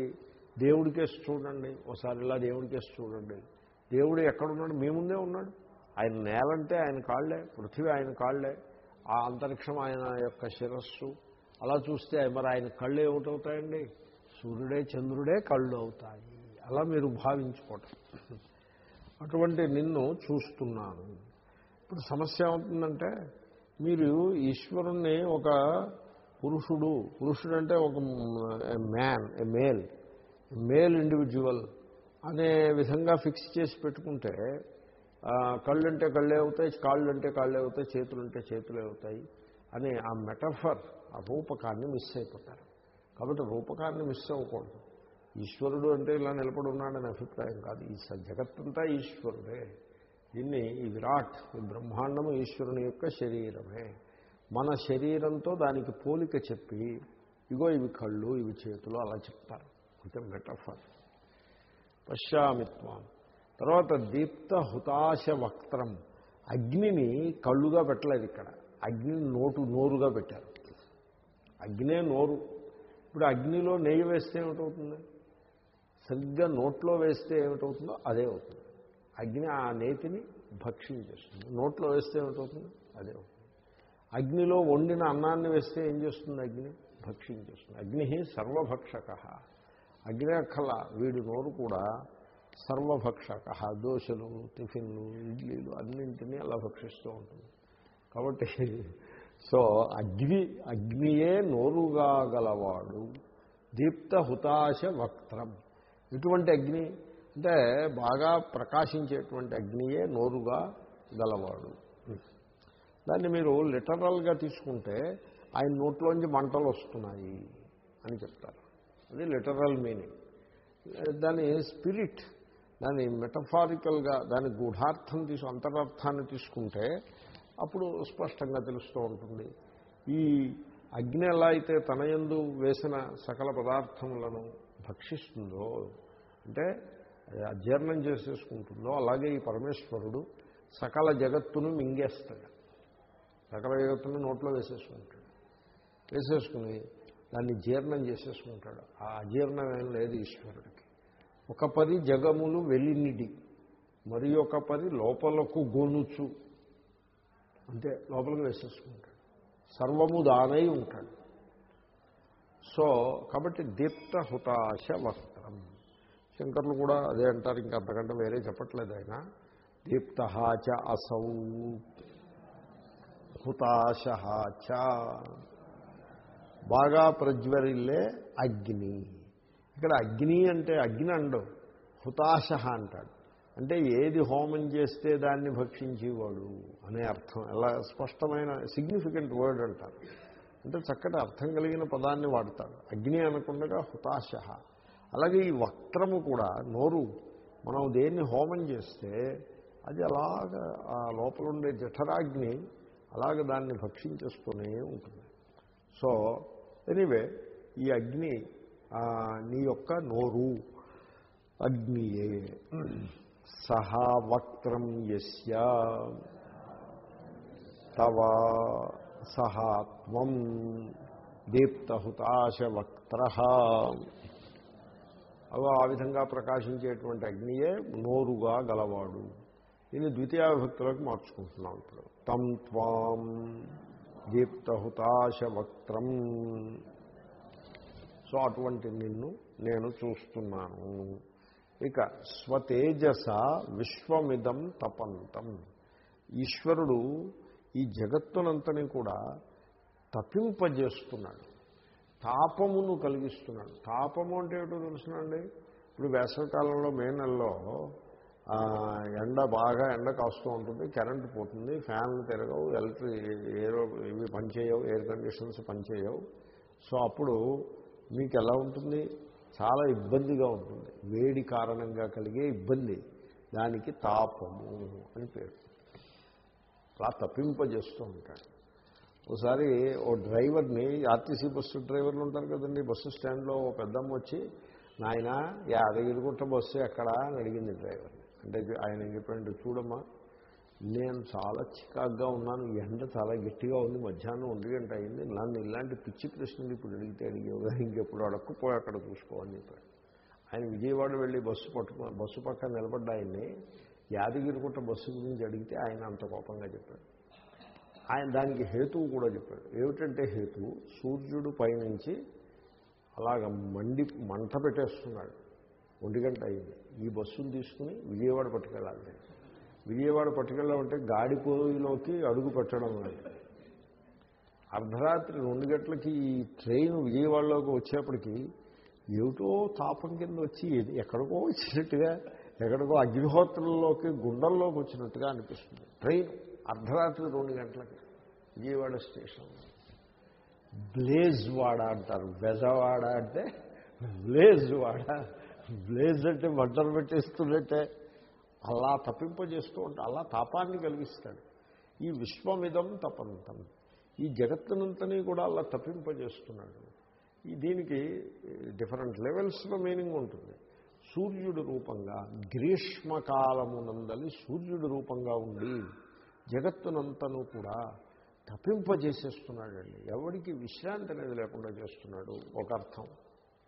దేవుడికేసి చూడండి. ఒకసారి ఇలా దేవుడికేసి చూడండి. దేవుడు ఎక్కడున్నాడు? మీ ముందే ఉన్నాడు. ఆయన నేలంటే ఆయన కాళ్ళే పృథివీ ఆయన కాళ్ళే ఆ అంతరిక్షం ఆయన యొక్క శిరస్సు. అలా చూస్తే మరి ఆయన కళ్ళు ఏమిటవుతాయండి? సూర్యుడే చంద్రుడే కళ్ళు అవుతాయి. అలా మీరు భావించుకోవటం. అటువంటి నిన్ను చూస్తున్నాను. ఇప్పుడు సమస్య ఏమవుతుందంటే మీరు ఈశ్వరుణ్ణి ఒక పురుషుడు పురుషుడు అంటే ఒక man a male male individual అనే విధంగా ఫిక్స్ చేసి పెట్టుకుంటే కళ్ళంటే కళ్ళే అవుతాయి కాళ్ళు అంటే కాళ్ళే అవుతాయి చేతులు అంటే చేతులే అవుతాయి అని ఆ మెటఫర్ ఆ రూపకాన్ని మిస్ అయిపోతారు. కాబట్టి రూపకాన్ని మిస్ అవ్వకూడదు. ఈశ్వరుడు అంటే ఇలా నిలబడి ఉన్నాడని అభిప్రాయం కాదు. ఈ జగత్తంతా ఈశ్వరుడే. దీన్ని ఈ విరాట్ ఈ బ్రహ్మాండము ఈశ్వరుని యొక్క శరీరమే. మన శరీరంతో దానికి పోలిక చెప్పి ఇగో ఇవి కళ్ళు ఇవి చేతులు అలా చెప్తారు. అంటే మెటఫర్. పశ్చామిత్వం తర్వాత దీప్త హుతాశ వక్త్రం అగ్నిని కళ్ళుగా పెట్టలేదు ఇక్కడ. అగ్నిని నోటు నోరుగా పెట్టారు. అగ్నే నోరు. ఇప్పుడు అగ్నిలో నెయ్యి వేస్తే ఏమిటవుతుంది? సరిగ్గా నోట్లో వేస్తే ఏమిటవుతుందో అదే అవుతుంది. అగ్ని ఆ నేతిని భక్షించేస్తుంది. నోట్లో వేస్తే ఏమిటవుతుంది? అదే అవుతుంది. అగ్నిలో వండిన అన్నాన్ని వేస్తే ఏం చేస్తుంది అగ్ని? భక్షించేస్తుంది. అగ్ని సర్వభక్షక. అగ్ని అక్కల వీడి నోరు కూడా సర్వభక్షక దోశలు టిఫిన్లు ఇడ్లీలు అన్నింటినీ అలా భక్షిస్తూ ఉంటుంది. కాబట్టి సో అగ్ని అగ్నియే నోరుగా గలవాడు దీప్త హుతాశ వక్త్రం. ఇటువంటి అగ్ని? అంటే బాగా ప్రకాశించేటువంటి అగ్నియే నోరుగా గలవాడు. దాన్ని మీరు లిటరల్గా తీసుకుంటే ఆయన నోట్లోంచి మంటలు వస్తున్నాయి అని చెప్తారు. అది లిటరల్ మీనింగ్. దాని స్పిరిట్ దాని మెటఫారికల్గా దాని గూఢార్థం తీసు అంతరార్థాన్ని తీసుకుంటే అప్పుడు స్పష్టంగా తెలుస్తూ ఉంటుంది. ఈ అగ్ని ఎలా అయితే తన యందు వేసిన సకల పదార్థములను భక్షిస్తుందో అంటే అజీర్ణం చేసేసుకుంటుందో అలాగే ఈ పరమేశ్వరుడు సకల జగత్తును మింగేస్తాడు. సకల జగత్తును నోట్లో వేసేసుకుంటాడు. వేసేసుకుని దాన్ని జీర్ణం చేసేసుకుంటాడు. ఆ అజీర్ణం ఏం లేదు ఈశ్వరుడికి. ఒక పది జగములు వెలినిడి మరి ఒక పది లోపలకు గోనుచు. అంటే లోపలికి వేసేసుకుంటాడు. సర్వము దానై ఉంటాడు. సో కాబట్టి దీప్త హుతాశ వస్త్రం. శంకర్లు కూడా అదే అంటారు ఇంకా అంతకంటే వేరే చెప్పట్లేదు ఆయన. దీప్త చ అసౌ హుతాశ చ. బాగా ప్రజ్వరిల్లే అగ్ని. ఇక్కడ అగ్ని అంటే అగ్ని అండవు. హుతాశ అంటాడు. అంటే ఏది హోమం చేస్తే దాన్ని భక్షించేవాడు అనే అర్థం. ఎలా స్పష్టమైన సిగ్నిఫికెంట్ వర్డ్ అంటారు. అంటే చక్కటి అర్థం కలిగిన పదాన్ని వాడతాడు. అగ్ని అనకుండా హుతాశ అలాగే ఈ వక్రము కూడా నోరు మనం దేన్ని హోమం చేస్తే అది అలాగ ఆ లోపల ఉండే జఠరాగ్ని అలాగ దాన్ని భక్షించేస్తూనే ఉంటుంది. సో ఎనీవే ఈ అగ్ని నీ యొక్క నోరు అగ్నియే. సహా వక్త్రం యస్య. తవ సహాత్వం దీప్తహుతాశవక్త్ర అవి ఆ విధంగా ప్రకాశించేటువంటి అగ్నియే నోరుగా గలవాడు. దీన్ని ద్వితీయ విభక్తులకు మార్చుకుంటున్నాం ఇప్పుడు. తం త్వాం దీప్తహుతాశవక్త్రం సో అటువంటి నిన్ను నేను చూస్తున్నాను. ఇక స్వతేజస విశ్వమిదం తపంతం. ఈశ్వరుడు ఈ జగత్తునంతని కూడా తప్పింపజేస్తున్నాడు తాపమును కలిగిస్తున్నాడు. తాపము అంటే ఏమిటో తెలుసునండి ఇప్పుడు వేసవికాలంలో మే నెలలో ఎండ బాగా ఎండ కాస్తూ ఉంటుంది కరెంట్ పోతుంది ఫ్యాన్లు తిరగవు ఎలక్ట్రిక్ ఏరో ఇవి పనిచేయవు ఎయిర్ కండిషన్స్ పనిచేయవు. సో అప్పుడు మీకు ఎలా ఉంటుంది? చాలా ఇబ్బందిగా ఉంటుంది. వేడి కారణంగా కలిగే ఇబ్బంది. దానికి తాపము అని పేరు. అలా తప్పింపజేస్తూ ఉంటాడు. ఒకసారి ఓ డ్రైవర్ని ఆర్టీసీ బస్సు డ్రైవర్లు ఉంటారు కదండి బస్సు స్టాండ్లో ఓ పెద్దమ్మ వచ్చి నాయన యాదగిరిగుట్ట బస్సు ఎక్కడా అని అడిగింది డ్రైవర్ని. అంటే ఆయన ఏం చెప్పాడంటే చూడమ్మా నేను చాలా చికాగ్గా ఉన్నాను ఈ ఎండ చాలా గట్టిగా ఉంది మధ్యాహ్నం ఒంటి గంట అయింది నన్ను ఇలాంటి పిచ్చి ప్రశ్నలు ఇప్పుడు అడిగితే అడిగేవుగా ఇంకెప్పుడు అడక్కుపోయి అక్కడ చూసుకోవాలని చెప్పాడు. ఆయన విజయవాడ వెళ్ళి బస్సు పట్టుకు బస్సు పక్కన నిలబడ్డ ఆయన్ని యాదగిరిగుట్ట బస్సు గురించి అడిగితే ఆయన అంత కోపంగా చెప్పాడు. ఆయన దానికి హేతువు కూడా చెప్పాడు. ఏమిటంటే హేతు సూర్యుడు పైనుంచి అలాగ మండి మంట పెట్టేస్తున్నాడు. ఒంటి గంట అయింది. ఈ బస్సును తీసుకుని విజయవాడ పట్టుకెళ్ళాలి. విజయవాడ పట్టుకెళ్ళామంటే గాడిపోయిలోకి అడుగు పెట్టడం లేదు అర్ధరాత్రి రెండు గంటలకి ఈ ట్రైన్ విజయవాడలోకి వచ్చేప్పటికి ఏమిటో తాపం కింద వచ్చి ఎక్కడికో వచ్చినట్టుగా ఎక్కడికో అగ్నిహోత్రంలోకి గుండెల్లోకి వచ్చినట్టుగా అనిపిస్తుంది. ట్రైన్ అర్ధరాత్రి రెండు గంటలకి విజయవాడ స్టేషన్. బ్లేజ్ వాడ అంటారు. బెజవాడ అంటే బ్లేజ్ వాడ బ్లేజ్ అంటే మంటలు పెట్టేస్తున్నట్టే. అలా తప్పింపజేస్తూ ఉంటాడు అలా తాపాన్ని కలిగిస్తాడు. ఈ విశ్వమిదం తపంతం. ఈ జగత్తునంతని కూడా అలా తప్పింపజేస్తున్నాడు. ఈ దీనికి డిఫరెంట్ లెవెల్స్లో మీనింగ్ ఉంటుంది. సూర్యుడు రూపంగా గ్రీష్మకాలమునందలి సూర్యుడు రూపంగా ఉండి జగత్తునంతను కూడా తప్పింపజేసేస్తున్నాడండి. ఎవరికి విశ్రాంతి అనేది లేకుండా చేస్తున్నాడు. ఒక అర్థం.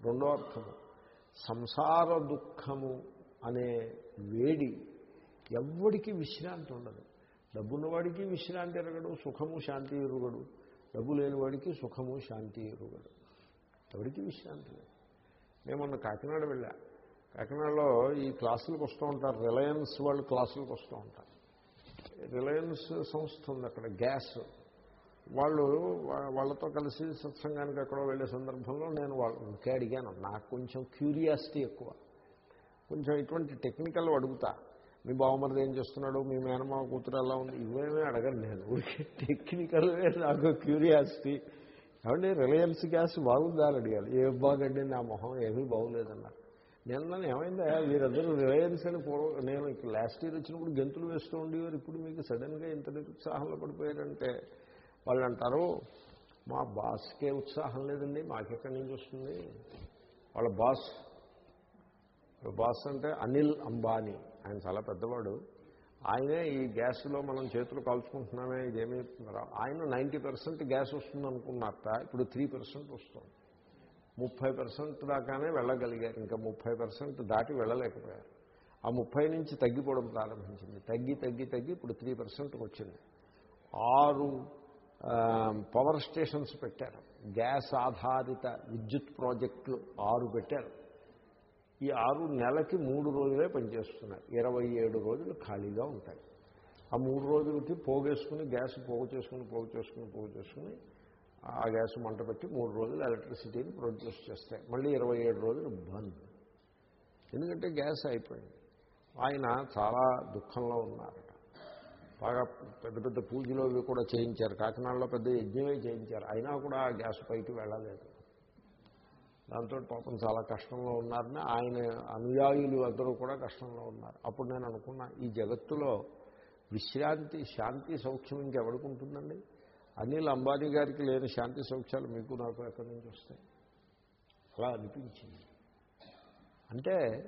రెండో అర్థము. సంసార దుఃఖము అనే వేడి ఎవ్వడికి విశ్రాంతి ఉండదు. డబ్బున్నవాడికి విశ్రాంతి ఎరగడు సుఖము శాంతి ఎరుగడు. డబ్బు లేనివాడికి సుఖము శాంతి ఎరుగడు. ఎవరికి విశ్రాంతి లేదు. నేను మొన్న కాకినాడ వెళ్ళా. కాకినాడలో ఈ క్లాసులకు వస్తూ ఉంటారు. రిలయన్స్ వాళ్ళు క్లాసులకు వస్తూ ఉంటారు. రిలయన్స్ సంస్థ ఉంది అక్కడ గ్యాస్. వాళ్ళు వాళ్ళతో కలిసి సత్సంగానికి ఎక్కడో వెళ్ళే సందర్భంలో నేను వాళ్ళకి అడిగాను. నాకు కొంచెం క్యూరియాసిటీ ఎక్కువ. కొంచెం ఇటువంటి టెక్నికల్ అడుగుతా. మీ బావమరిది ఏం చేస్తున్నాడు? మీ మేనమావ కూతురు ఎలా ఉంది? ఇవేమీ అడగను నేను. ఊరికే టెక్నికల్వే నాకు క్యూరియాసిటీ. కాబట్టి రిలయన్స్ గ్యాస్ బాగుందా అని అడిగారు. ఏం బాగండి నా మొహం ఏమీ బాగులేదన్నారు. నన్ను ఏమైందా? మీరందరూ రిలయన్స్ అని పూర్వం నేను లాస్ట్ ఇయర్ వచ్చినప్పుడు గెంతులు వేస్తూ ఉండేవారు. ఇప్పుడు మీకు సడన్గా ఇంత నిరుత్సాహంలో పడిపోయారంటే వాళ్ళు అంటారు మా బాస్కే ఉత్సాహం లేదండి మాకెక్కడి నుంచి వస్తుంది? వాళ్ళ బాస్ బాస్ అంటే అనిల్ అంబానీ. ఆయన చాలా పెద్దవాడు. ఆయనే ఈ గ్యాస్లో మనం చేతులు కాల్చుకుంటున్నామే ఇదేమీ ఆయన నైంటీ పర్సెంట్ గ్యాస్ వస్తుంది అనుకున్నారట ఇప్పుడు త్రీ పర్సెంట్ వస్తుంది. ముప్పై పర్సెంట్ దాకానే వెళ్ళగలిగారు ఇంకా ముప్పై పర్సెంట్ దాటి వెళ్ళలేకపోయారు. ఆ ముప్పై నుంచి తగ్గిపోవడం ప్రారంభించింది. తగ్గి తగ్గి తగ్గి ఇప్పుడు త్రీ పర్సెంట్కి వచ్చింది. ఆరు పవర్ స్టేషన్స్ పెట్టారు. గ్యాస్ ఆధారిత విద్యుత్ ప్రాజెక్టులు ఆరు పెట్టారు. ఈ ఆరు నెలకి మూడు రోజులే పనిచేస్తున్నాయి ఇరవై ఏడు రోజులు ఖాళీగా ఉంటాయి. ఆ మూడు రోజులకి పోగేసుకుని గ్యాస్ పోగు చేసుకుని పోగు చేసుకుని పోగు చేసుకుని ఆ గ్యాస్ మంట పెట్టి మూడు రోజులు ఎలక్ట్రిసిటీని ప్రొడ్యూస్ చేస్తాయి. మళ్ళీ ఇరవై ఏడు రోజులు బంద్. ఎందుకంటే గ్యాస్ అయిపోయింది. ఆయన చాలా దుఃఖంలో ఉన్నారట బాగా పెద్ద పెద్ద పూజలు అవి కూడా చేయించారు. కాకినాడలో పెద్ద యజ్ఞమే చేయించారు. అయినా కూడా ఆ గ్యాస్ పైకి వెళ్ళలేదు. దాంతో పాపం చాలా కష్టంలో ఉన్నారని ఆయన అనుయాయులు అందరూ కూడా కష్టంలో ఉన్నారు. అప్పుడు నేను అనుకున్నా ఈ జగత్తులో విశ్రాంతి శాంతి సౌఖ్యం ఇంకెవరికి ఉంటుందండి? అనిల్ అంబానీ గారికి లేని శాంతి సౌఖ్యాలు మీకు నాకు ఎక్కడి నుంచి వస్తాయి? అలా అనిపించింది. అంటే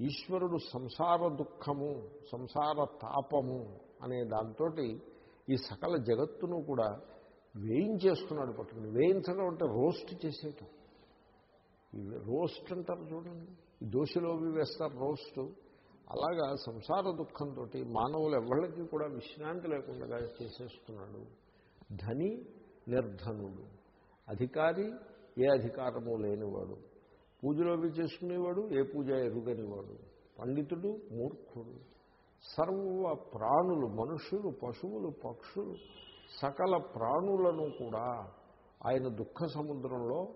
ఈశ్వరుడు సంసార దుఃఖము సంసార తాపము అనే దాంతో ఈ సకల జగత్తును కూడా వేయించేస్తున్నాడు పట్టుకుని. వేయించడం అంటే రోస్ట్ చేసేయటం. రోస్ట్ అంటారు చూడండి. ఈ దోశలో వేస్తారు రోస్ట్. అలాగా సంసార దుఃఖంతో మానవులు ఎవరికి కూడా విశ్రాంతి లేకుండా చేసేస్తున్నాడు. ధని నిర్ధనుడు. అధికారి ఏ అధికారము లేనివాడు. పూజలో అవి చేసుకునేవాడు ఏ పూజ ఎరుగనివాడు. పండితుడు మూర్ఖుడు. సర్వ ప్రాణులు మనుషులు పశువులు పక్షులు సకల ప్రాణులను కూడా ఆయన దుఃఖ సముద్రంలో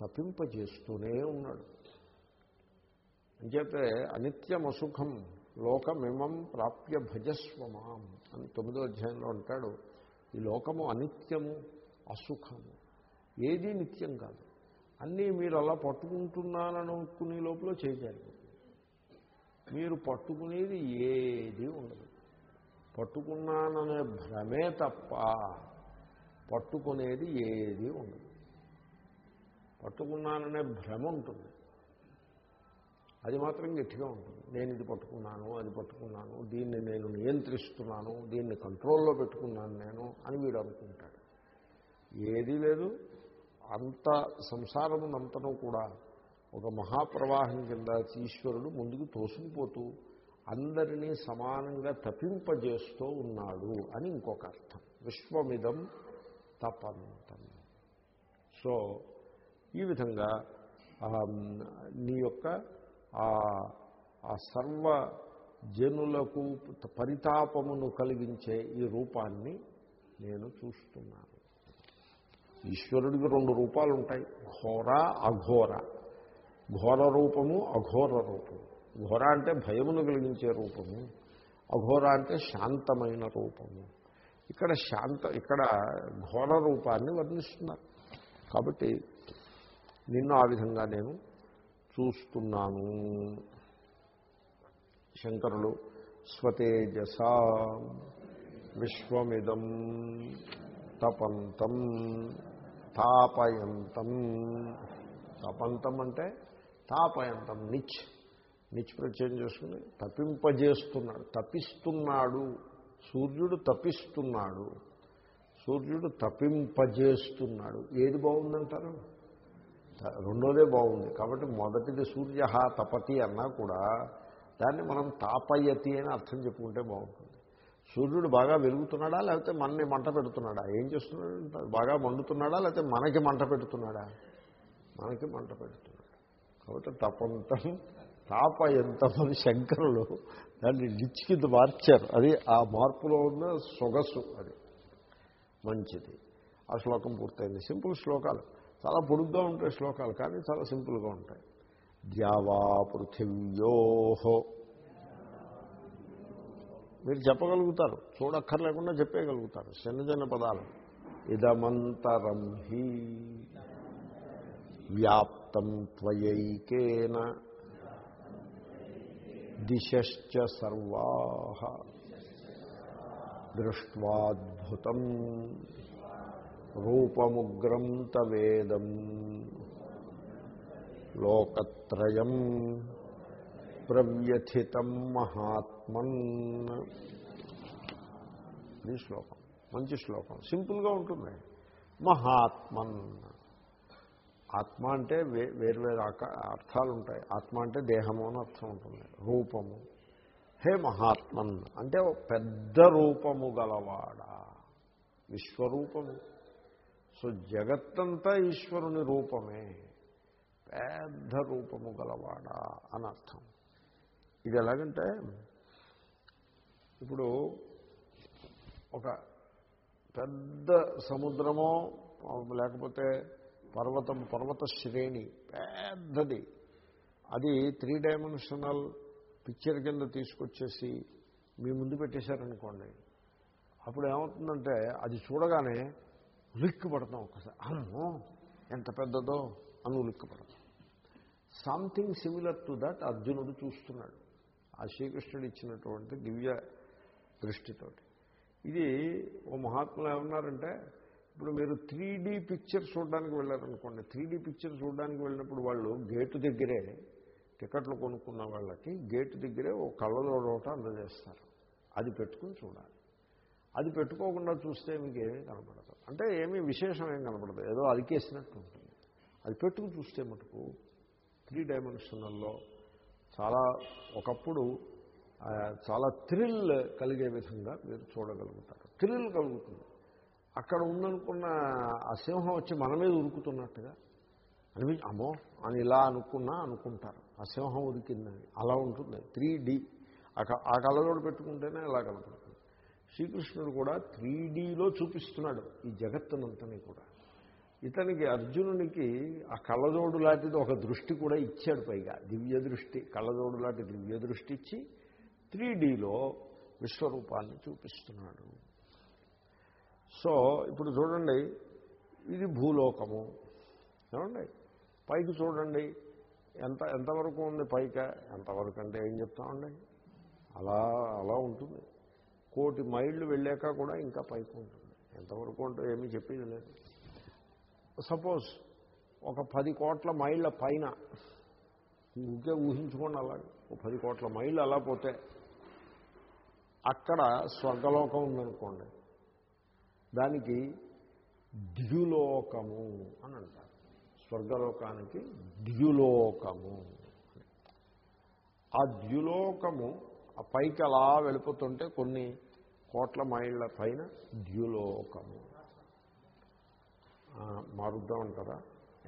తప్పింపజేస్తూనే ఉన్నాడు. అంచేతే అనిత్యం అసుఖం లోకమిమం ప్రాప్య భజస్వమాం అని తొమ్మిదో అధ్యాయంలో అంటాడు. ఈ లోకము అనిత్యము అసుఖము. ఏదీ నిత్యం కాదు. అన్నీ మీరు అలా పట్టుకుంటున్నాననుకునే లోపల చేయాలి మీరు పట్టుకునేది ఏది ఉండదు. పట్టుకున్నాననే భ్రమే తప్ప పట్టుకునేది ఏది ఉండదు. పట్టుకున్నాననే భ్రమ ఉంటుంది. అది మాత్రం గట్టిగా ఉంటుంది. నేను ఇది పట్టుకున్నాను అది పట్టుకున్నాను దీన్ని నేను నియంత్రిస్తున్నాను దీన్ని కంట్రోల్లో పెట్టుకున్నాను నేను అని వీడు అనుకుంటాడు. ఏదీ లేదు. అంత సంసారమునంతను కూడా ఒక మహాప్రవాహం కింద ఈశ్వరుడు ముందుకు తోసుకుపోతూ అందరినీ సమానంగా తప్పింపజేస్తూ ఉన్నాడు అని ఇంకొక అర్థం. విశ్వమిదం తపంతం. సో ఈ విధంగా నీ యొక్క ఆ ఆ సర్వ జనులకు పరితాపమును కలిగించే ఈ రూపాన్ని నేను చూస్తున్నాను. ఈశ్వరుడికి రెండు రూపాలు ఉంటాయి ఘోర అఘోర. ఘోర రూపము అఘోర రూపము. ఘోర అంటే భయమును కలిగించే రూపము. అఘోర అంటే శాంతమైన రూపము. ఇక్కడ శాంత ఇక్కడ ఘోర రూపాన్ని వర్ణిస్తున్నారు. కాబట్టి నిన్ను ఆ విధంగా నేను చూస్తున్నాను. శంకరులు స్వతేజస విశ్వమిదం తపంతం తాపయంతం. తపంతం అంటే తాపయంతం నిచ్. నిచ్ ప్రత్యయం చేసుకుని తప్పింపజేస్తున్నాడు తప్పిస్తున్నాడు సూర్యుడు తప్పిస్తున్నాడు సూర్యుడు తప్పింపజేస్తున్నాడు ఏది బాగుందంటారు? రెండోదే బాగుంది. కాబట్టి మొదటిది సూర్య తపతి అన్నా కూడా దాన్ని మనం తాపయతి అని అర్థం చెప్పుకుంటే బాగుంటుంది. సూర్యుడు బాగా వెలుగుతున్నాడా లేకపోతే మనని మంట పెడుతున్నాడా? ఏం చేస్తున్నాడు? బాగా మండుతున్నాడా లేకపోతే మనకి మంట పెడుతున్నాడా? మనకి మంట పెడుతున్నాడు. కాబట్టి తపంతం తాపయంతమని శంకరులు దాన్ని లిచ్ కింద మార్చారు. అది ఆ మార్పులో ఉన్న సొగసు అది. మంచిది. ఆ శ్లోకం పూర్తయింది. సింపుల్ శ్లోకాలు. చాలా పొడుగ్గా ఉంటాయి శ్లోకాలు కానీ చాలా సింపుల్గా ఉంటాయి. ద్యావా పృథివ్యోహో మీరు చెప్పగలుగుతారు చూడక్కర్లేకుండా చెప్పేయగలుగుతారు చిన్న చిన్న పదాలు. ఇదమంతరం హి. వ్యాప్తం త్వయైకేన. దిశ్చ సర్వా. దృష్ట్వాద్భుతం. రూపముగ్రం తవేదం లోకత్రయం ప్రవ్యథితం మహాత్మన్. ఈ శ్లోకం మంచి శ్లోకం సింపుల్గా ఉంటుంది. మహాత్మన్. ఆత్మ అంటే వే వేర్వేరు ఆకా అర్థాలు ఉంటాయి ఆత్మ అంటే దేహము అని అర్థం ఉంటుంది. రూపము. హే మహాత్మన్ అంటే పెద్ద రూపము గలవాడా? విశ్వరూపము. సో జగత్తంతా ఈశ్వరుని రూపమే పెద్ద రూపము గలవాడా అని అర్థం. ఇది ఎలాగంటే ఇప్పుడు ఒక పెద్ద సముద్రమో లేకపోతే పర్వతం పర్వత శ్రేణి పెద్దది అది త్రీ డైమెన్షనల్ పిక్చర్ కింద తీసుకొచ్చేసి మీ ముందు పెట్టేశారనుకోండి అప్పుడు ఏమవుతుందంటే అది చూడగానే ఉలిక్కి పడతాం ఒకసారి. అమ్మో ఎంత పెద్దదో అని ఉలిక్కి పడతాం సంథింగ్ సిమిలర్ టు దట్ అర్జునుడు చూస్తున్నాడు. ఆ శ్రీకృష్ణుడు ఇచ్చినటువంటి దివ్య దృష్టితోటి. ఇది ఓ మహాత్ములు ఏమన్నారంటే ఇప్పుడు మీరు త్రీ డీ పిక్చర్ చూడడానికి వెళ్ళారనుకోండి. త్రీ డీ పిక్చర్ చూడడానికి వెళ్ళినప్పుడు వాళ్ళు గేటు దగ్గరే టికెట్లు కొనుక్కున్న వాళ్ళకి గేటు దగ్గరే ఓ కళ్ళలోట అందజేస్తారు. అది పెట్టుకుని చూడాలి. అది పెట్టుకోకుండా చూస్తే మీకు ఏమీ కనపడదు. అంటే ఏమీ విశేషం ఏం కనపడదు. ఏదో అదికేసినట్టు ఉంటుంది. అది పెట్టుకు చూస్తే మటుకు త్రీ డైమెన్షనల్లో చాలా ఒకప్పుడు చాలా థ్రిల్ కలిగే విధంగా మీరు చూడగలుగుతారు. థ్రిల్ కలుగుతుంది. అక్కడ ఉందనుకున్న ఆ సింహం వచ్చి మన మీద ఉరుకుతున్నట్టుగా అనిపి అమ్మో అని ఇలా అనుకున్నా అనుకుంటారు. ఆ సింహం ఉరికిందని. అలా ఉంటుంది. Three D. ఆ కళ్ళజోడు పెట్టుకుంటేనే అలా కనపడుతుంది. శ్రీకృష్ణుడు కూడా త్రీ డీలో చూపిస్తున్నాడు ఈ జగత్తునంతని కూడా. ఇతనికి అర్జునునికి ఆ కళ్ళజోడు లాంటిది ఒక దృష్టి కూడా ఇచ్చాడు పైగా. దివ్య దృష్టి కళ్ళజోడు లాంటి దివ్య దృష్టి ఇచ్చి త్రీ డీలో విశ్వరూపాన్ని చూపిస్తున్నాడు. సో ఇప్పుడు చూడండి ఇది భూలోకము. ఏమండి? పైకి చూడండి ఎంత ఎంతవరకు ఉంది పైక? ఎంతవరకు అంటే ఏం చెప్తామండి? అలా అలా ఉంటుంది. కోటి మైళ్ళు వెళ్ళాక కూడా ఇంకా పైకి ఉంటుంది. ఎంతవరకు ఉంటే ఏమీ చెప్పేది లేదు. సపోజ్ ఒక పది కోట్ల మైళ్ళ పైన ఊరికే ఊహించుకోండి అలాగే ఒక పది కోట్ల మైళ్ళు అలా పోతే అక్కడ స్వర్గలోకం ఉందనుకోండి. దానికి ద్యులోకము అని అంటారు. స్వర్గలోకానికి ద్యులోకము ఆ ద్యులోకము ఆ పైకి అలా వెళ్ళిపోతుంటే కొన్ని కోట్ల మైళ్ళ పైన ద్యులోకము. మారుద్దాం అంటారా?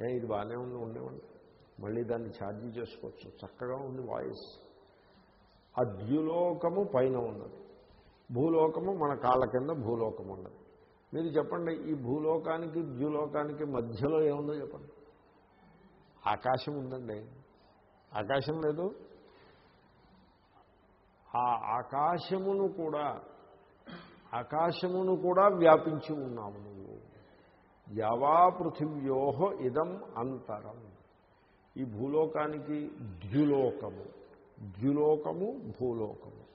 ఏ ఇది బాగానే ఉంది ఉండేవండి మళ్ళీ దాన్ని ఛార్జీ చేసుకోవచ్చు. చక్కగా ఉంది వాయిస్. ఆ ద్యులోకము పైన ఉన్నది. భూలోకము మన కాళ్ళ కింద భూలోకం ఉన్నది. మీరు చెప్పండి ఈ భూలోకానికి ద్యులోకానికి మధ్యలో ఏముందో చెప్పండి. ఆకాశం ఉందండి. ఆకాశం లేదు. ఆ ఆకాశమును కూడా ఆకాశమును కూడా వ్యాపించి ఉన్నాము నువ్వు. యవా పృథివ్యోహ ఇదం అంతరం. ఈ భూలోకానికి ద్యులోకము. ద్యులోకము భూలోకము.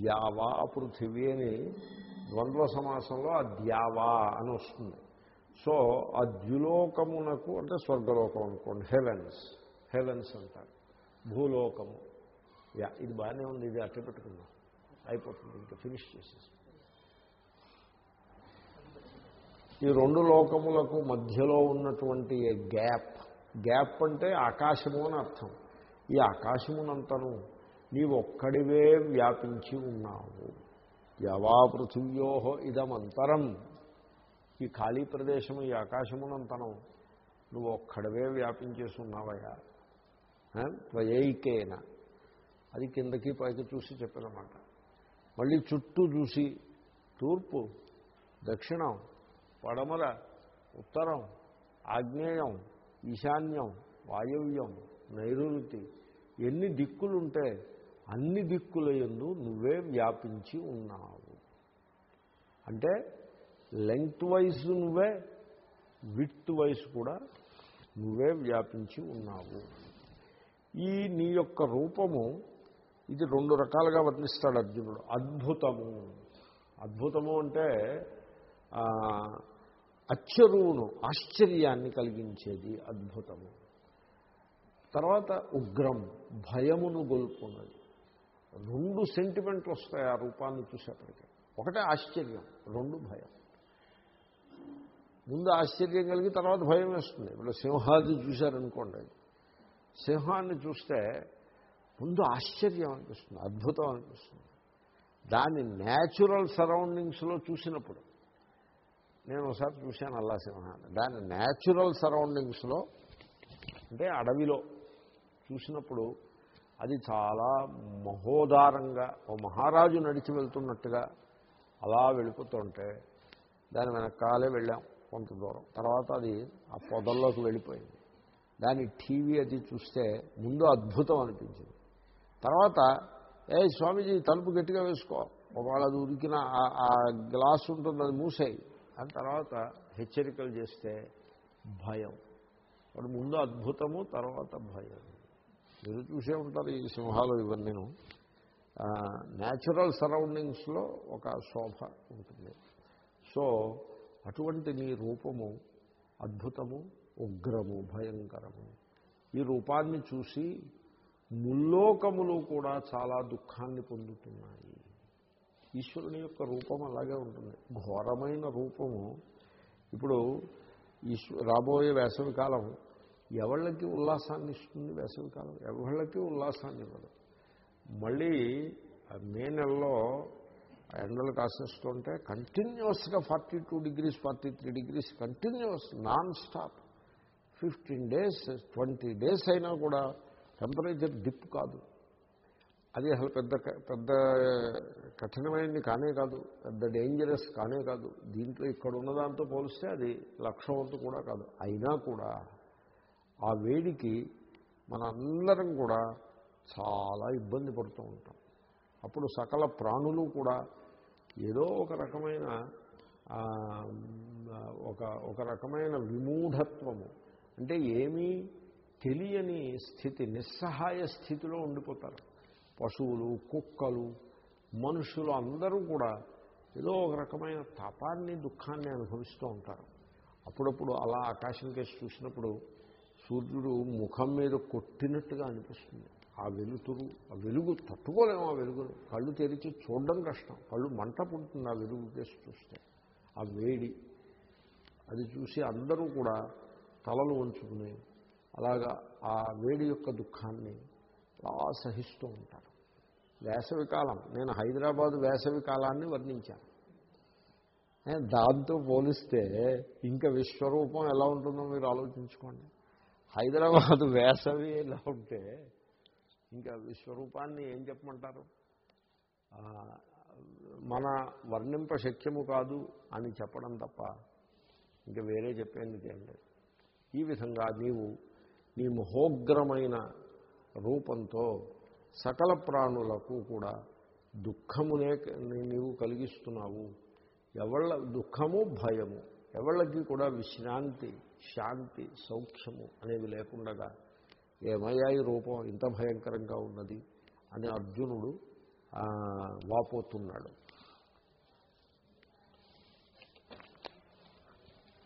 ద్యావా పృథివీ అని ద్వంద్వ సమాసంలో ఆ ద్యావా అని వస్తుంది. సో ఆ ద్యులోకమునకు అంటే స్వర్గలోకం అనుకోండి హెవెన్స్. హెవెన్స్ అంటారు. భూలోకము. యా ఇది బాగానే ఉంది ఇది అట్ట పెట్టుకుందాం అయిపోతుంది ఇంకా ఫినిష్ చేసేసి ఈ రెండు లోకములకు మధ్యలో ఉన్నటువంటి గ్యాప్. గ్యాప్ అంటే ఆకాశము అని అర్థం. ఈ ఆకాశమునంతను నీవొక్కడివే వ్యాపించి ఉన్నావు. యవా పృథివ్యోహో ఇదమంతరం. ఈ ఖాళీ ప్రదేశము ఈ ఆకాశమునంతనం నువ్వు ఒక్కడవే వ్యాపించేసి ఉన్నావయ్యా. త్వయైకేన. అది కిందకి పైకి చూసి చెప్పినమాట. మళ్ళీ చుట్టూ చూసి తూర్పు దక్షిణం పడమర ఉత్తరం ఆగ్నేయం ఈశాన్యం వాయవ్యం నైరుతి. ఎన్ని దిక్కులుంటే అన్ని దిక్కుల యందు నువ్వే వ్యాపించి ఉన్నావు. అంటే లెంగ్త్ వైజ్ నువ్వే విత్ వైజ్ కూడా నువ్వే వ్యాపించి ఉన్నావు. ఈ నీ యొక్క రూపము ఇది రెండు రకాలుగా వర్ణిస్తాడు అర్జునుడు. అద్భుతము. అద్భుతము అంటే అచ్చరువును ఆశ్చర్యాన్ని కలిగించేది అద్భుతము. తర్వాత ఉగ్రం భయమును గొల్పున్నది రెండు సెంటిమెంట్లు వస్తాయి ఆ రూపాన్ని చూసేప్పటికీ. ఒకటే ఆశ్చర్యం రెండు భయం. ముందు ఆశ్చర్యం కలిగి తర్వాత భయం వేస్తుంది. ఇప్పుడు సింహాది చూశారనుకోండి. సింహాన్ని చూస్తే ముందు ఆశ్చర్యం అనిపిస్తుంది అద్భుతం అనిపిస్తుంది. దాని న్యాచురల్ సరౌండింగ్స్లో చూసినప్పుడు నేను ఒకసారి చూశాను అల్లా సింహాన్ని దాని న్యాచురల్ సరౌండింగ్స్లో అంటే అడవిలో చూసినప్పుడు అది చాలా మహోదారంగా ఓ మహారాజు నడిచి వెళ్తున్నట్టుగా అలా వెళ్ళిపోతుంటే దాని వెనకాలే వెళ్ళాం కొంత దూరం. తర్వాత అది ఆ పొదల్లోకి వెళ్ళిపోయింది. దాని టీవీ అది చూస్తే ముందు అద్భుతం అనిపించింది. తర్వాత ఏ స్వామీజీ తలుపు గట్టిగా వేసుకో ఒకవేళ అది ఉరికిన ఆ గ్లాస్ ఉంటుంది అది మూసేయి. అని తర్వాత హెచ్చరికలు చేస్తే భయం. వాడు ముందు అద్భుతము తర్వాత భయం. మీరు చూసే ఉంటారు ఈ సింహాలు ఇవన్నీ న్యాచురల్ సరౌండింగ్స్లో ఒక శోభ ఉంటుంది. సో అటువంటి నీ రూపము అద్భుతము ఉగ్రము భయంకరము. ఈ రూపాన్ని చూసి ముల్లోకములు కూడా చాలా దుఃఖాన్ని పొందుతున్నాయి. ఈశ్వరుని యొక్క రూపం అలాగే ఉంటుంది. ఘోరమైన రూపము. ఇప్పుడు ఈశ్వ రాబోయే వేసవికాలం ఎవళ్ళకి ఉల్లాసాన్ని ఇస్తుంది వేసవికాలం ఎవళ్ళకి ఉల్లాసాన్ని ఇవ్వదు? మళ్ళీ ఆ మే నెలలో ఆ ఎండలు కాసేస్తుంటే కంటిన్యూస్గా forty two degrees forty three degrees continuous non stop. Fifteen days twenty days అయినా కూడా టెంపరేచర్ డిప్ కాదు. అది అసలు పెద్ద పెద్ద కఠినమైనది కానే కాదు పెద్ద డేంజరస్ కానే కాదు. దీంట్లో ఇక్కడ ఉన్నదాంతో పోలిస్తే అది లక్ష్యవంతు వంతు కూడా కాదు. అయినా కూడా ఆ వేడికి మనందరం కూడా చాలా ఇబ్బంది పడుతూ ఉంటాం. అప్పుడు సకల ప్రాణులు కూడా ఏదో ఒక రకమైన ఒక ఒక రకమైన విమూఢత్వము. అంటే ఏమీ తెలియని స్థితి నిస్సహాయ స్థితిలో ఉండిపోతారు. పశువులు కుక్కలు మనుషులు అందరూ కూడా ఏదో ఒక రకమైన తపాన్ని దుఃఖాన్ని అనుభవిస్తూ ఉంటారు. అప్పుడప్పుడు అలా ఆకాశం కేసి చూసినప్పుడు సూర్యుడు ముఖం మీద కొట్టినట్టుగా అనిపిస్తుంది. ఆ వెలుతురు ఆ వెలుగు తట్టుకోలేము ఆ వెలుగును. కళ్ళు తెరిచి చూడడం కష్టం. కళ్ళు మంట పుడుతుంది ఆ వెలుగు కేసి చూస్తే. ఆ వేడి అది చూసి అందరూ కూడా తలలు ఉంచుకుని అలాగా ఆ వేడి యొక్క దుఃఖాన్ని అలా సహిస్తూ ఉంటారు. వేసవికాలం నేను హైదరాబాద్ వేసవి కాలాన్ని వర్ణించాను దాంతో పోలిస్తే ఇంకా విశ్వరూపం ఎలా ఉంటుందో మీరు ఆలోచించుకోండి. హైదరాబాద్ వేసవి ఎలా ఉంటే ఇంకా విశ్వరూపాన్ని ఏం చెప్పమంటారు? మన వర్ణింప శక్యము కాదు అని చెప్పడం తప్ప ఇంకా వేరే చెప్పేందుకేం లేదు. ఈ విధంగా నీవు నీ మహోగ్రమైన రూపంతో సకల ప్రాణులకు కూడా దుఃఖమునే నీవు కలిగిస్తున్నావు. ఎవళ్ళ దుఃఖము భయము ఎవళ్ళకి కూడా విశ్రాంతి శాంతి సౌఖ్యము అనేవి లేకుండగా ఏమయ్యా ఈ రూపం ఇంత భయంకరంగా ఉన్నది అని అర్జునుడు వాపోతున్నాడు.